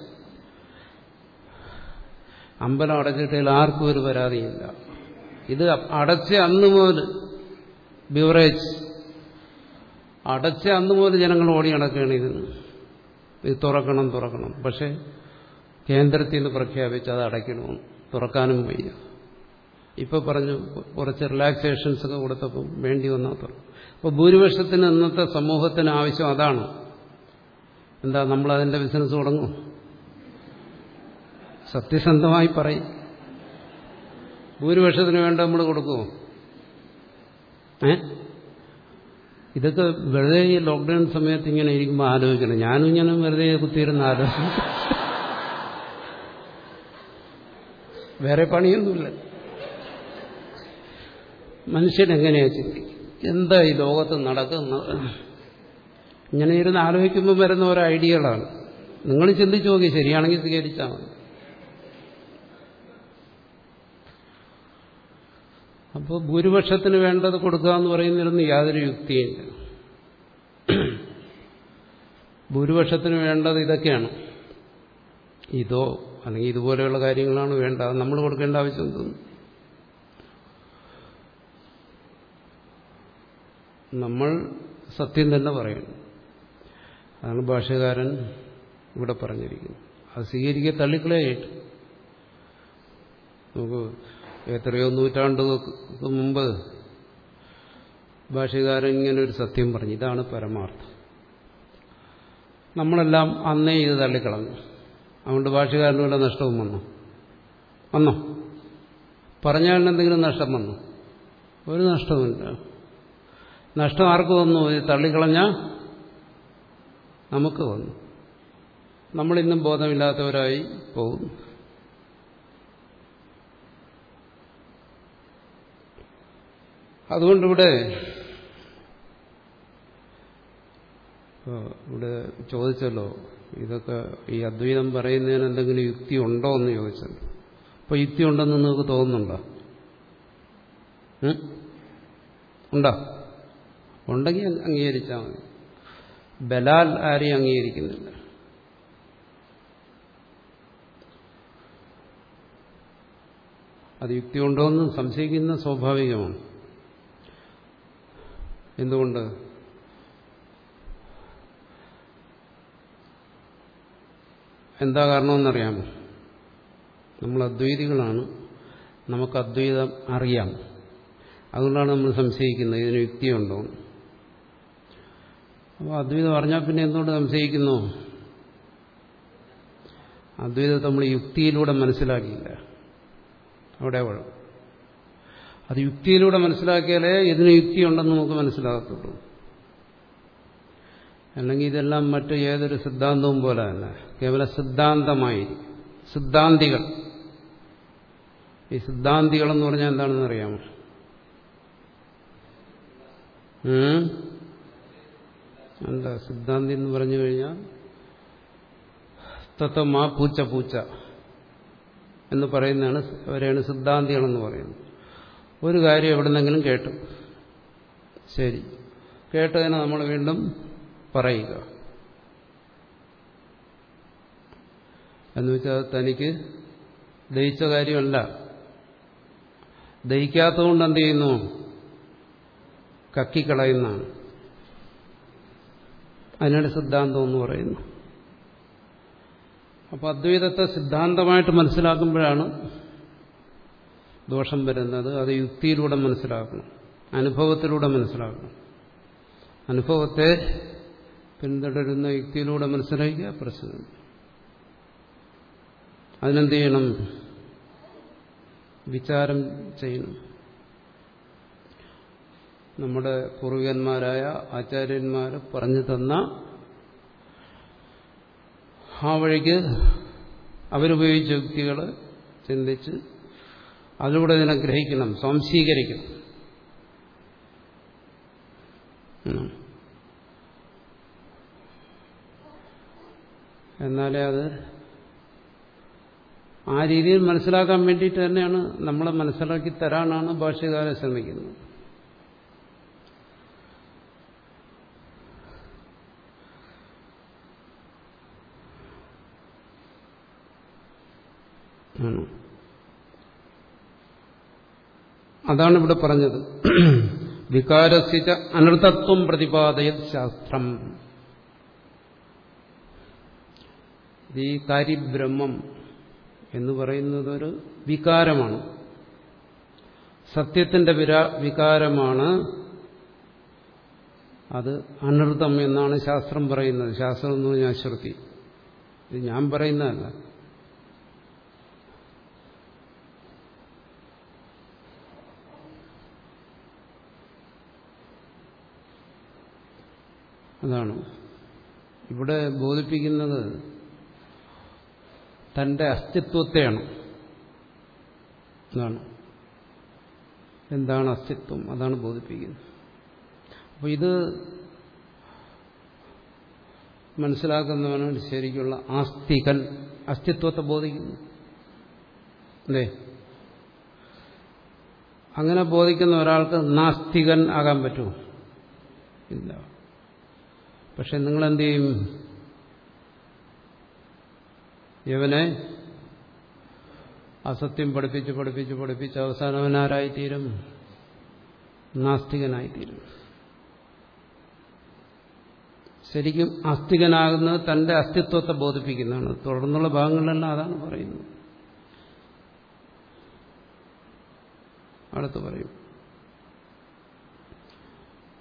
അമ്പലം അടച്ചിട്ടതിൽ ആർക്കും ഒരു പരാതിയില്ല. ഇത് അടച്ച അന്ന് മുതൽ ബിവറേജ് അടച്ച അന്ന് മുതൽ ജനങ്ങൾ ഓടി നടക്കുകയാണ് ഇതിന് ഇത് തുറക്കണം തുറക്കണം. പക്ഷെ കേന്ദ്രത്തിൽ നിന്ന് പ്രഖ്യാപിച്ച് അത് അടയ്ക്കണമെന്ന് തുറക്കാനും വയ്യ. ഇപ്പൊ പറഞ്ഞു കുറച്ച് റിലാക്സേഷൻസ് ഒക്കെ കൊടുത്തപ്പം വേണ്ടി വന്നാൽ തുറക്കും അപ്പോൾ ഭൂരിപക്ഷത്തിന് ഇന്നത്തെ സമൂഹത്തിന് ആവശ്യം അതാണ്. എന്താ നമ്മൾ അതിന്റെ ബിസിനസ് തുടങ്ങും? സത്യസന്ധമായി പറയും. ഭൂരിപക്ഷത്തിന് വേണ്ട നമ്മൾ കൊടുക്കുമോ ഏ? ഇതൊക്കെ വെറുതെ ഈ ലോക്ക്ഡൌൺ സമയത്ത് ഇങ്ങനെ ഇരിക്കുമ്പോൾ ആലോചിക്കണം. ഞാനും ഇങ്ങനെ വെറുതെ കുത്തിയിരുന്ന് ആലോചിക്കും. വേറെ പണിയൊന്നുമില്ല. മനുഷ്യനെങ്ങനെയാ ചിന്തിക്കും? എന്താ ഈ ലോകത്ത് നടക്കുന്നത്? ഇങ്ങനെ ഇരുന്ന് ആലോചിക്കുമ്പോൾ വരുന്ന ഓരോ ഐഡിയകളാണ്. നിങ്ങൾ ചിന്തിച്ചു നോക്കി. ശരിയാണെങ്കിൽ സ്വീകരിച്ചാൽ മതി. അപ്പോൾ ഭൂരിപക്ഷത്തിന് വേണ്ടത് കൊടുക്കുക എന്ന് പറയുന്നതിലൊന്നും യാതൊരു യുക്തിയില്ല ഭൂരിപക്ഷത്തിന് വേണ്ടത് ഇതൊക്കെയാണ്. ഇതോ അല്ലെങ്കിൽ ഇതുപോലെയുള്ള കാര്യങ്ങളാണ് വേണ്ട അത് നമ്മൾ കൊടുക്കേണ്ട ആവശ്യം തോന്നുന്നു നമ്മൾ സത്യം തന്നെ പറയണം. അതാണ് ഭാഷകാരൻ ഇവിടെ പറഞ്ഞിരിക്കുന്നത്. അത് സ്വീകരിക്കുക തള്ളിക്കളയായിട്ട് നമുക്ക് എത്രയോ നൂറ്റാണ്ടുകൾക്ക് മുമ്പ് ഭാഷകാരൻ ഇങ്ങനെ ഒരു സത്യം പറഞ്ഞു. ഇതാണ് പരമാർത്ഥം. നമ്മളെല്ലാം അന്നേ ഇത് തള്ളിക്കളഞ്ഞു. അതുകൊണ്ട് ഭാഷകാരന് വല്ല നഷ്ടവും വന്നു? വന്നോ? പറഞ്ഞാൽ എന്തെങ്കിലും നഷ്ടം വന്നു? ഒരു നഷ്ടവുമില്ല. നഷ്ടം ആർക്ക് വന്നു? ഇത് തള്ളിക്കളഞ്ഞ നമുക്ക് വന്നു. നമ്മളിന്നും ബോധമില്ലാത്തവരായി പോകുന്നു. അതുകൊണ്ടിവിടെ ഇവിടെ ചോദിച്ചല്ലോ ഇതൊക്കെ ഈ അദ്വൈതം പറയുന്നതിന് എന്തെങ്കിലും യുക്തി ഉണ്ടോ എന്ന് ചോദിച്ചല്ലോ. അപ്പൊ യുക്തി ഉണ്ടെന്ന് നിങ്ങൾക്ക് തോന്നുന്നുണ്ടോ? ഉണ്ടോ? ഉണ്ടെങ്കിൽ അംഗീകരിച്ചാൽ മതി. ബലാൽ ആരെയും അംഗീകരിക്കുന്നില്ല. അത് യുക്തി ഉണ്ടോ എന്ന് സംശയിക്കുന്ന സ്വാഭാവികമാണ്. എന്തുകൊണ്ട്? എന്താ കാരണമെന്നറിയാമോ? നമ്മൾ അദ്വൈതികളാണ്. നമുക്ക് അദ്വൈതം അറിയാം. അതുകൊണ്ടാണ് നമ്മൾ സംശയിക്കുന്നത്. ഇതിന് യുക്തിയുണ്ടോ? അപ്പോൾ അദ്വൈതം അറിഞ്ഞാൽ പിന്നെ എന്തുകൊണ്ട് സംശയിക്കുന്നു? അദ്വൈതം നമ്മൾ യുക്തിയിലൂടെ മനസ്സിലാക്കിയില്ല. അവിടെ കുഴപ്പം. അത് യുക്തിയിലൂടെ മനസ്സിലാക്കിയാലേ ഇതിന് യുക്തിയുണ്ടെന്ന് നമുക്ക് മനസ്സിലാകത്തുള്ളൂ. അല്ലെങ്കിൽ ഇതെല്ലാം മറ്റ് ഏതൊരു സിദ്ധാന്തവും പോലെ തന്നെ കേവല സിദ്ധാന്തമായി. സിദ്ധാന്തികൾ. ഈ സിദ്ധാന്തികൾ എന്ന് പറഞ്ഞാൽ എന്താണെന്ന് അറിയാമോ? എന്താ സിദ്ധാന്തി എന്ന് പറഞ്ഞു കഴിഞ്ഞാൽ തത്വമാ പൂച്ച പൂച്ച എന്ന് പറയുന്നതാണ് അവരെയാണ് സിദ്ധാന്തികളെന്ന് പറയുന്നത്. ഒരു കാര്യം എവിടുന്നെങ്കിലും കേട്ടു. ശരി. കേട്ടതിനെ നമ്മൾ വീണ്ടും പറയുക. എന്ന് വെച്ചാൽ തനിക്ക് ദഹിച്ച കാര്യമല്ല. ദഹിക്കാത്തതുകൊണ്ട് എന്ത് ചെയ്യുന്നു? കക്കിക്കളയുന്നതാണ്. അതിനാണ് സിദ്ധാന്തം എന്ന് പറയുന്നു. അപ്പൊ അദ്വൈതത്തെ സിദ്ധാന്തമായിട്ട് മനസ്സിലാക്കുമ്പോഴാണ് ദോഷം വരുന്നത് അത് യുക്തിയിലൂടെ മനസ്സിലാക്കണം അനുഭവത്തിലൂടെ മനസ്സിലാക്കണം അനുഭവത്തെ പിന്തുടരുന്ന യുക്തിയിലൂടെ മനസ്സിലാക്കിയ പ്രശ്നം. അതിനെന്ത് ചെയ്യണം? വിചാരം ചെയ്യണം. നമ്മുടെ പൂർവികന്മാരായ ആചാര്യന്മാർ പറഞ്ഞു തന്ന ആ വഴിക്ക് അവരുപയോഗിച്ച യുക്തികൾ ചിന്തിച്ച് അതിലൂടെ ഇതിനെ ഗ്രഹിക്കണം സ്വാംശീകരിക്കണം. എന്നാലേ അത് ആ രീതിയിൽ മനസ്സിലാക്കാൻ വേണ്ടിയിട്ട് തന്നെയാണ് നമ്മളെ മനസ്സിലാക്കി തരാനാണ് ഭാഷ്യകാരൻ ശ്രമിക്കുന്നത്. അതാണ് ഇവിടെ പറഞ്ഞത്. വികാരസിച്ച അനർത്ഥത്വം പ്രതിപാദയ ശാസ്ത്രം. ഈ കാര്യബ്രഹ്മം എന്ന് പറയുന്നത് ഒരു വികാരമാണ്. സത്യത്തിന്റെ വികാരമാണ് അത് അനർത്ഥം എന്നാണ് ശാസ്ത്രം പറയുന്നത്. ശാസ്ത്രം എന്ന് പറഞ്ഞാൽ ശ്രുതി. ഇത് ഞാൻ പറയുന്നതല്ല. അതാണ്. ഇവിടെ ബോധിപ്പിക്കുന്നത് തന്റെ അസ്തിത്വത്തെയാണ്. എന്നാണ് എന്താണ് അസ്തിത്വം? അതാണ് ബോധിപ്പിക്കുന്നത്. അപ്പോൾ ഇത് മനസ്സിലാക്കുന്നവനാണ് ശരിക്കുള്ള ആസ്തികൻ. അസ്തിത്വത്തെ ബോധിക്കുന്നു. അല്ലേ? അങ്ങനെ ബോധിക്കുന്ന ഒരാൾക്ക് നാസ്തികൻ ആകാൻ പറ്റുമോ? ഇല്ല. പക്ഷെ നിങ്ങൾ എന്ത് ചെയ്യും ഇവനെ അസത്യം പഠിപ്പിച്ച് പഠിപ്പിച്ച് പഠിപ്പിച്ച് അവസാനം അവനാരായിത്തീരും നാസ്തികനായിത്തീരും. ശരിക്കും ആസ്തികനാകുന്നത് തന്റെ അസ്തിത്വത്തെ ബോധിപ്പിക്കുന്നതാണ്. തുടർന്നുള്ള ഭാഗങ്ങളിലെല്ലാം അതാണ് പറയുന്നത്. അടുത്ത് പറയും.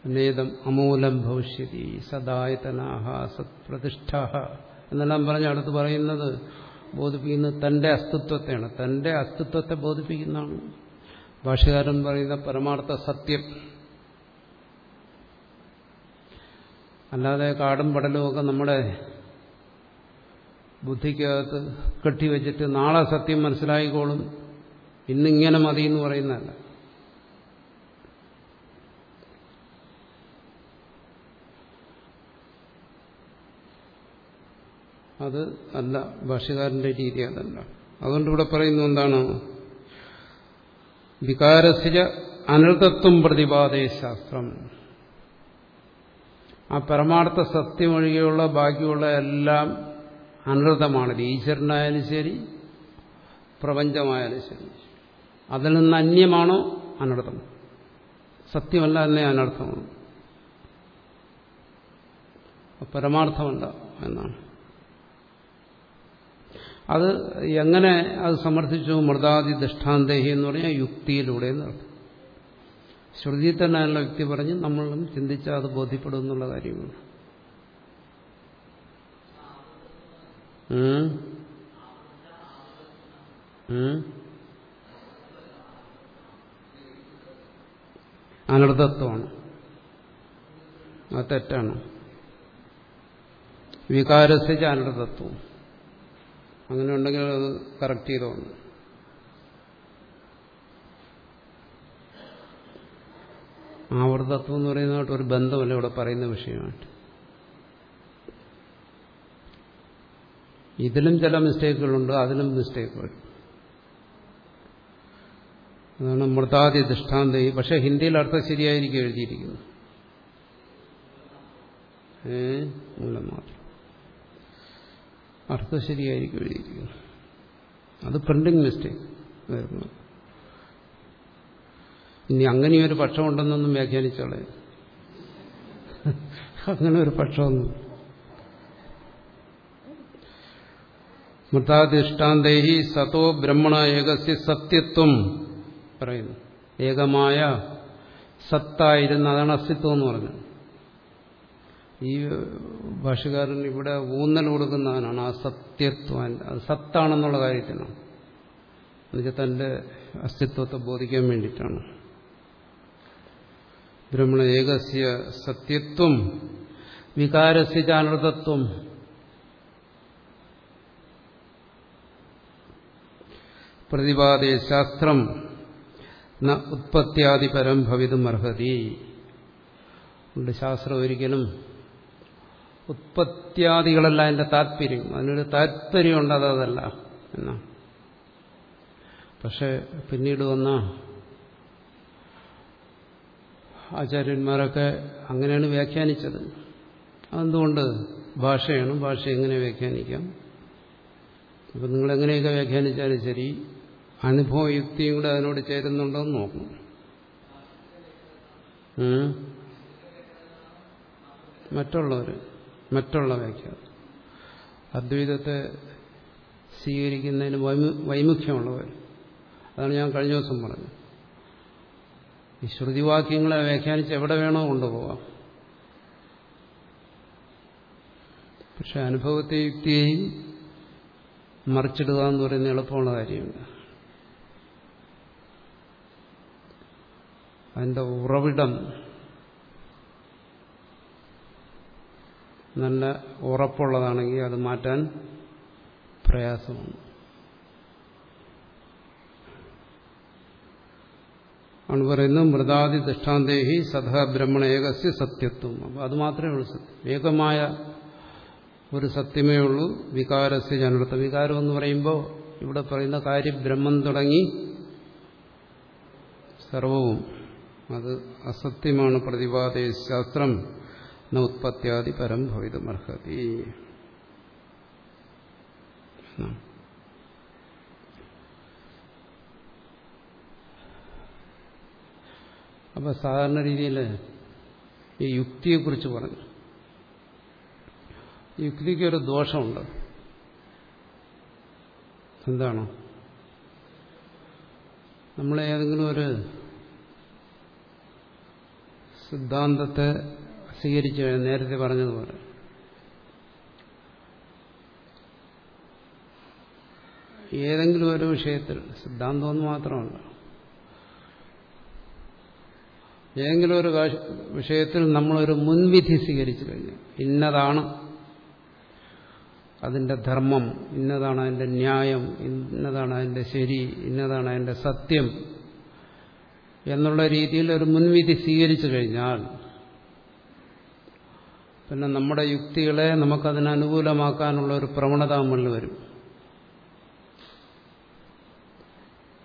നേതം അമൂലം ഭവിഷ്യതി സദായതനാഹ സത്പ്രതിഷ്ഠ എന്നെല്ലാം പറഞ്ഞ് അടുത്ത് പറയുന്നത് ബോധിപ്പിക്കുന്നത് തന്റെ അസ്തിത്വത്തെയാണ്. തന്റെ അസ്തിത്വത്തെ ബോധിപ്പിക്കുന്നതാണ്. ഭാഷകാരൻ പറയുന്ന പരമാർത്ഥ സത്യം. അല്ലാതെ കാടും പടലും ഒക്കെ നമ്മുടെ ബുദ്ധിക്കകത്ത് കെട്ടിവെച്ചിട്ട് നാളെ സത്യം മനസ്സിലായിക്കോളും ഇന്നിങ്ങനെ മതി എന്ന് പറയുന്നതല്ല. അത് അല്ല ഭാഷകാരന്റെ രീതി അതല്ല. അതുകൊണ്ട് ഇവിടെ പറയുന്നത് എന്താണ്? വികാരസിജ അനൃതത്വം പ്രതിപാദയ ശാസ്ത്രം. ആ പരമാർത്ഥ സത്യം ഒഴികെയുള്ള ബാക്കിയുള്ള എല്ലാം അനൃതമാണ്. ഈശ്വരനായാലും ശരി പ്രപഞ്ചമായാലും ശരി. അതിൽ നിന്ന് അന്യമാണോ? അനർത്ഥം. സത്യമല്ല തന്നെ അനർത്ഥമാണ്. പരമാർത്ഥമല്ല എന്നാണ്. അത് എങ്ങനെ അത് സമർത്ഥിച്ചു? മൃതാദി ദൃഷ്ടാന്തേഹി എന്ന് പറഞ്ഞാൽ യുക്തിയിലൂടെ എന്നർത്ഥം ശ്രുതി തന്നെയുള്ള വ്യക്തി പറഞ്ഞ് നമ്മളും ചിന്തിച്ചാൽ അത് ബോധ്യപ്പെടും എന്നുള്ള കാര്യമാണ്. അനർത്ഥത്വമാണ്. അത് തെറ്റാണ്. വികാരസിച്ച അനർത്ഥത്വം. അങ്ങനെ ഉണ്ടെങ്കിൽ അത് കറക്റ്റ് ചെയ്തോണം ആവർത്തത്വം എന്ന് പറയുന്നതായിട്ട് ഒരു ബന്ധമല്ല ഇവിടെ പറയുന്ന വിഷയമായിട്ട്. ഇതിലും ചില മിസ്റ്റേക്കുകളുണ്ട് അതിലും മിസ്റ്റേക്കുകൾ അതാണ് മൃതാദി ദൃഷ്ടാന്ത. പക്ഷെ ഹിന്ദിയിൽ അർത്ഥം ശരിയായിരിക്കും എഴുതിയിരിക്കുന്നു ഏ? മൂലം മാത്രം. അർത്ഥം ശരിയായിരിക്കും എഴുതിയിരിക്കുന്നത്. അത് പ്രിന്റിംഗ് മിസ്റ്റേക്ക് വരുന്നു ഇനി അങ്ങനെയൊരു പക്ഷമുണ്ടെന്നൊന്നും വ്യാഖ്യാനിച്ചോളെ. അങ്ങനെ ഒരു പക്ഷമൊന്നും. മൃതാധിഷ്ഠാന്തേഹി സതോ ബ്രഹ്മണ ഏകസ്യ സത്യത്വം പറയുന്നു. ഏകമായ സത്തായിരുന്ന അതാണ് അസ്തിത്വം എന്ന് പറഞ്ഞത്. ഈ ഭാഷകാരൻ ഇവിടെ ഊന്നൽ കൊടുക്കുന്നവനാണ്. ആ സത്യത്വം അത് സത്താണെന്നുള്ള കാര്യത്തിനാണ്. എന്നുവെച്ചാൽ തന്റെ അസ്തിത്വത്തെ ബോധിക്കാൻ വേണ്ടിയിട്ടാണ്. ബ്രഹ്മണ ഏകസ്യ സത്യത്വം വികാരസ്യ ചാനൃതത്വം പ്രതിപാദേ ശാസ്ത്രം ന ഉത്പത്യാദിപരം ഭവിതും അർഹതി. ശാസ്ത്രം ഒരിക്കലും ഉത്പത്യാദികളല്ല അതിന്റെ താല്പര്യം അതിനൊരു താല്പര്യമുണ്ട് അതല്ല എന്നാ. പക്ഷെ പിന്നീട് വന്ന ആചാര്യന്മാരൊക്കെ അങ്ങനെയാണ് വ്യാഖ്യാനിച്ചത്. അതെന്തുകൊണ്ട്? ഭാഷയാണ്. ഭാഷ എങ്ങനെ വ്യാഖ്യാനിക്കാം? അപ്പം നിങ്ങൾ എങ്ങനെയൊക്കെ വ്യാഖ്യാനിച്ചാലും ശരി അനുഭവയുക്തിയും കൂടെ അതിനോട് ചേരുന്നുണ്ടോ എന്ന് നോക്കും മറ്റുള്ളവർ മറ്റുള്ള വ്യാഖ്യാനം അദ്വൈതത്തെ സ്വീകരിക്കുന്നതിന് വൈമുഖ്യമുള്ളവർ. അതാണ് ഞാൻ കഴിഞ്ഞ ദിവസം പറഞ്ഞത്. ഈ ശ്രുതിവാക്യങ്ങളെ വ്യാഖ്യാനിച്ച് എവിടെ വേണോ കൊണ്ടുപോകാം പക്ഷെ അനുഭവത്തെ യുക്തിയെയും മറിച്ചിടുക എന്ന് പറയുന്ന എളുപ്പമുള്ള കാര്യമുണ്ട് അതിന്റെ ഉറവിടം നല്ല ഉറപ്പുള്ളതാണെങ്കിൽ അത് മാറ്റാൻ പ്രയാസമാണ്. ആണ് പറയുന്നത് മൃതാദി ദൃഷ്ടാന്തേഹി സദാ ബ്രഹ്മണ ഏകസ്യ സത്യത്വം. അപ്പം അത് മാത്രമേ ഉള്ളൂ സത്യം. ഏകമായ ഒരു സത്യമേ ഉള്ളൂ വികാരസ്യ ജനർത്ഥ വികാരം എന്ന് പറയുമ്പോൾ ഇവിടെ പറയുന്ന കാര്യം ബ്രഹ്മം തുടങ്ങി സർവവും. അത് അസത്യമാണ് പ്രതിപാദയ ശാസ്ത്രം ന ഉത്പത്യാദി പരം ഭവിതമർഹതി. അപ്പൊ സാധാരണ രീതിയിൽ ഈ യുക്തിയെക്കുറിച്ച് പറഞ്ഞു. യുക്തിക്ക് ഒരു ദോഷമുണ്ട്. എന്താണ്? നമ്മൾ ഏതെങ്കിലും ഒരു സിദ്ധാന്തത്തെ സ്വീകരിച്ചു നേരത്തെ പറഞ്ഞതുപോലെ. ഏതെങ്കിലും ഒരു വിഷയത്തിൽ സിദ്ധാന്തമെന്ന് മാത്രമല്ല. ഏതെങ്കിലും ഒരു വിഷയത്തിൽ നമ്മളൊരു മുൻവിധി സ്വീകരിച്ചു കഴിഞ്ഞു ഇന്നതാണ് അതിന്റെ ധർമ്മം ഇന്നതാണ് അതിന്റെ ന്യായം ഇന്നതാണ് അതിന്റെ ശരി ഇന്നതാണ് അതിന്റെ സത്യം എന്നുള്ള രീതിയിൽ ഒരു മുൻവിധി സ്വീകരിച്ചു കഴിഞ്ഞാൽ പിന്നെ നമ്മുടെ യുക്തികളെ നമുക്കതിനനുകൂലമാക്കാനുള്ള ഒരു പ്രവണത നമ്മളിൽ വരും.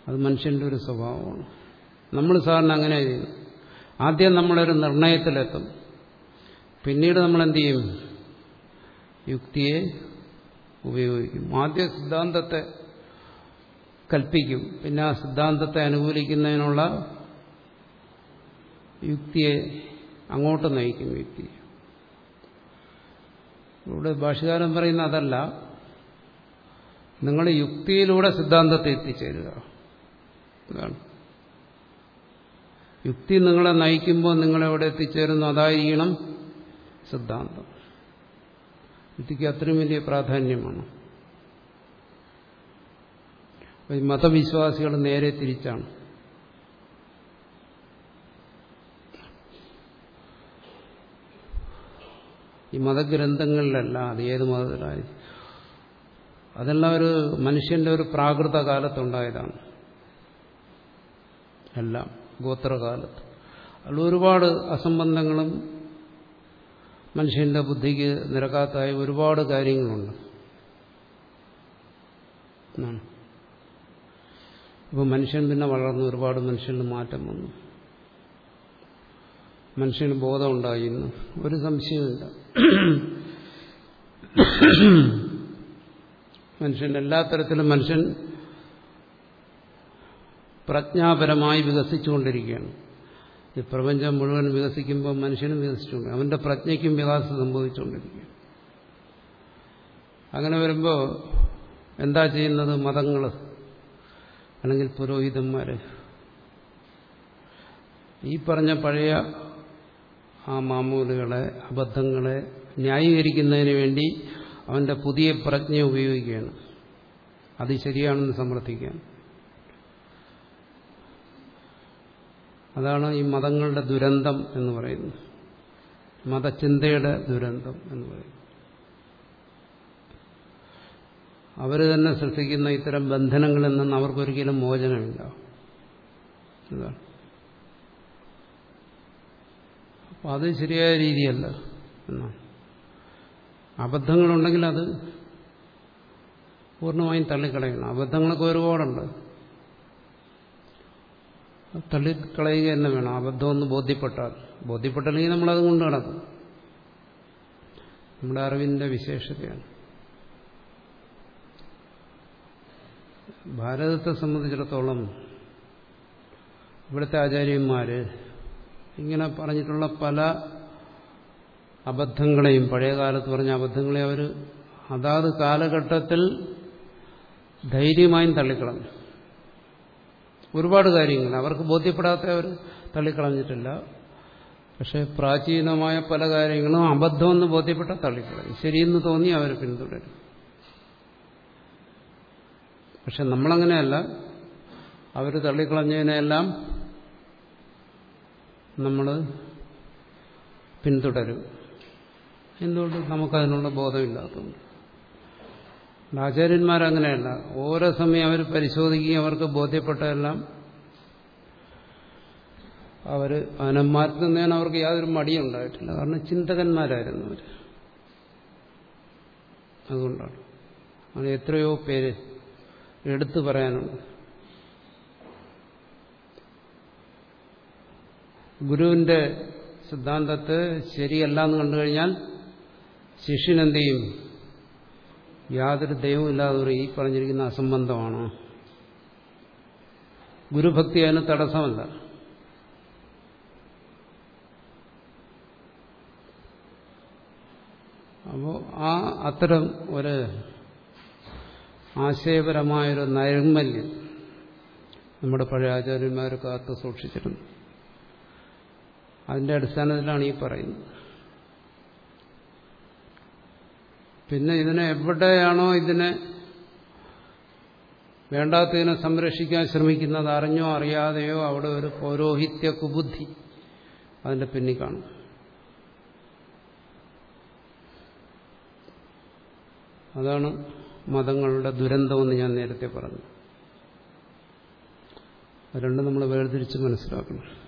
അത് മനുഷ്യന്റെ ഒരു സ്വഭാവമാണ്. നമ്മൾ സാധാരണ അങ്ങനെ ചെയ്യുന്നു ആദ്യം നമ്മളൊരു നിർണയത്തിലെത്തും. പിന്നീട് നമ്മൾ എന്ത് ചെയ്യും? യുക്തിയെ ഉപയോഗിക്കും. ആദ്യ സിദ്ധാന്തത്തെ കൽപ്പിക്കും. പിന്നെ ആ സിദ്ധാന്തത്തെ അനുകൂലിക്കുന്നതിനുള്ള യുക്തിയെ അങ്ങോട്ട് നയിക്കും യുക്തി. ഇവിടെ ഭാഷകാരം പറയുന്ന അതല്ല. നിങ്ങൾ യുക്തിയിലൂടെ സിദ്ധാന്തത്തെ എത്തിച്ചേരുക. ഇതാണ്. യുക്തി നിങ്ങളെ നയിക്കുമ്പോൾ നിങ്ങളെവിടെ എത്തിച്ചേരുന്നു? അതായിരിക്കണം സിദ്ധാന്തം. യുക്തിക്ക് അത്രയും വലിയ പ്രാധാന്യമാണ്. മതവിശ്വാസികൾ നേരെ തിരിച്ചാണ്. ഈ മതഗ്രന്ഥങ്ങളിലല്ല അത് ഏത് മതത്തിലായി അതെല്ലാം ഒരു മനുഷ്യന്റെ ഒരു പ്രാകൃത കാലത്തുണ്ടായതാണ് എല്ലാം ഗോത്രകാലത്ത്. അതിൽ ഒരുപാട് അസംബന്ധങ്ങളും മനുഷ്യന്റെ ബുദ്ധിക്ക് നിരക്കാത്തായ ഒരുപാട് കാര്യങ്ങളുണ്ട്. ഇപ്പോൾ മനുഷ്യൻ പിന്നെ വളർന്നു ഒരുപാട് മനുഷ്യന് മാറ്റം വന്നു. മനുഷ്യന് ബോധമുണ്ടായിരുന്നു. ഒരു സംശയമില്ല മനുഷ്യൻ എല്ലാ തരത്തിലും മനുഷ്യൻ പ്രജ്ഞാപരമായി വികസിച്ചുകൊണ്ടിരിക്കുകയാണ്. ഈ പ്രപഞ്ചം മുഴുവൻ വികസിക്കുമ്പോൾ മനുഷ്യനും വികസിച്ചുകൊണ്ട് അവന്റെ പ്രജ്ഞയ്ക്കും വികാസം സംഭവിച്ചുകൊണ്ടിരിക്കുകയാണ്. അങ്ങനെ വരുമ്പോൾ എന്താ ചെയ്യുന്നത്? മതങ്ങൾ അല്ലെങ്കിൽ പുരോഹിതന്മാർ ഈ പറഞ്ഞ പഴയ ആ മാമൂലുകളെ അബദ്ധങ്ങളെ ന്യായീകരിക്കുന്നതിന് വേണ്ടി അവന്റെ പുതിയ പ്രജ്ഞ ഉപയോഗിക്കുകയാണ്. അത് ശരിയാണെന്ന് സമർത്ഥിക്കാൻ അതാണ് ഈ മതങ്ങളുടെ ദുരന്തം എന്ന് പറയുന്നത്. മതചിന്തയുടെ ദുരന്തം എന്ന് പറയുന്നത്. അവർ തന്നെ സൃഷ്ടിക്കുന്ന ഇത്തരം ബന്ധനങ്ങളിൽ നിന്ന് അവർക്കൊരിക്കലും മോചനമില്ല. ഇതാണ് അപ്പം അത് ശരിയായ രീതിയല്ല. എന്നാണ് അബദ്ധങ്ങളുണ്ടെങ്കിൽ അത് പൂർണമായും തള്ളിക്കളയണം. അബദ്ധങ്ങളൊക്കെ ഒരുപാടുണ്ട്. തള്ളിക്കളയുക തന്നെ വേണം. അബദ്ധമൊന്ന് ബോധ്യപ്പെട്ടാൽ. ബോധ്യപ്പെട്ടില്ലെങ്കിൽ നമ്മളത് കൊണ്ട് നടക്കും. നമ്മുടെ അറിവിന്റെ വിശേഷതയാണ്. ഭാരതത്തെ സംബന്ധിച്ചിടത്തോളം ഇവിടുത്തെ ആചാര്യന്മാര് ഇങ്ങനെ പറഞ്ഞിട്ടുള്ള പല അബദ്ധങ്ങളെയും പഴയകാലത്ത് പറഞ്ഞ അബദ്ധങ്ങളെ അവർ അതാത് കാലഘട്ടത്തിൽ ധൈര്യമായും തള്ളിക്കളഞ്ഞു. ഒരുപാട് കാര്യങ്ങൾ. അവർക്ക് ബോധ്യപ്പെടാത്ത അവർ തള്ളിക്കളഞ്ഞിട്ടില്ല. പക്ഷെ പ്രാചീനമായ പല കാര്യങ്ങളും അബദ്ധമെന്ന് ബോധ്യപ്പെട്ട തള്ളിക്കളയും ശരിയെന്ന് തോന്നി അവർ പിന്തുടരും. പക്ഷെ നമ്മളങ്ങനെയല്ല. അവർ തള്ളിക്കളഞ്ഞതിനെല്ലാം നമ്മൾ പിന്തുടരും. എന്തുകൊണ്ട്? നമുക്കതിനുള്ള ബോധമില്ലാത്തതുകൊണ്ട്. ആചാര്യന്മാരങ്ങനെയല്ല. ഓരോ സമയം അവർ പരിശോധിക്കുകയും അവർക്ക് ബോധ്യപ്പെട്ടതെല്ലാം അവർ അതിനെ മാറ്റുന്നതിന് അവർക്ക് യാതൊരു മടിയും ഉണ്ടായിട്ടില്ല. കാരണം ചിന്തകന്മാരായിരുന്നു അവർ അതുകൊണ്ടാണ്. അങ്ങനെ എത്രയോ പേര് എടുത്തു പറയാനുണ്ട്. ഗുരുവിന്റെ സിദ്ധാന്തത്തെ ശരിയല്ല എന്ന് കണ്ടു കഴിഞ്ഞാൽ ശിഷ്യൻ എന്ത് ചെയ്യും യാതൊരു ദൈവവും ഇല്ലാതെ ഒരു ഈ പറഞ്ഞിരിക്കുന്ന അസംബന്ധമാണ്. ഗുരുഭക്തി അതിന് തടസ്സമല്ല. അപ്പോൾ ആ അത്തരം ഒരു ആശയപരമായൊരു നൈർമല്യം നമ്മുടെ പഴയ ആചാര്യന്മാർ കാത്തു സൂക്ഷിച്ചിരുന്നു. അതിന്റെ അടിസ്ഥാനത്തിലാണ് ഈ പറയുന്നത്. പിന്നെ ഇതിനെ എവിടെയാണോ ഇതിനെ വേണ്ടാത്തതിനെ സംരക്ഷിക്കാൻ ശ്രമിക്കുന്നത് അറിഞ്ഞോ അറിയാതെയോ അവിടെ ഒരു പൗരോഹിത്യ കുബുദ്ധി അതിന്റെ പിന്നിൽ കാണും. അതാണ് മതങ്ങളുടെ ദുരന്തമെന്ന് ഞാൻ നേരത്തെ പറഞ്ഞു. രണ്ടും നമ്മൾ വേർതിരിച്ച് മനസ്സിലാക്കണം.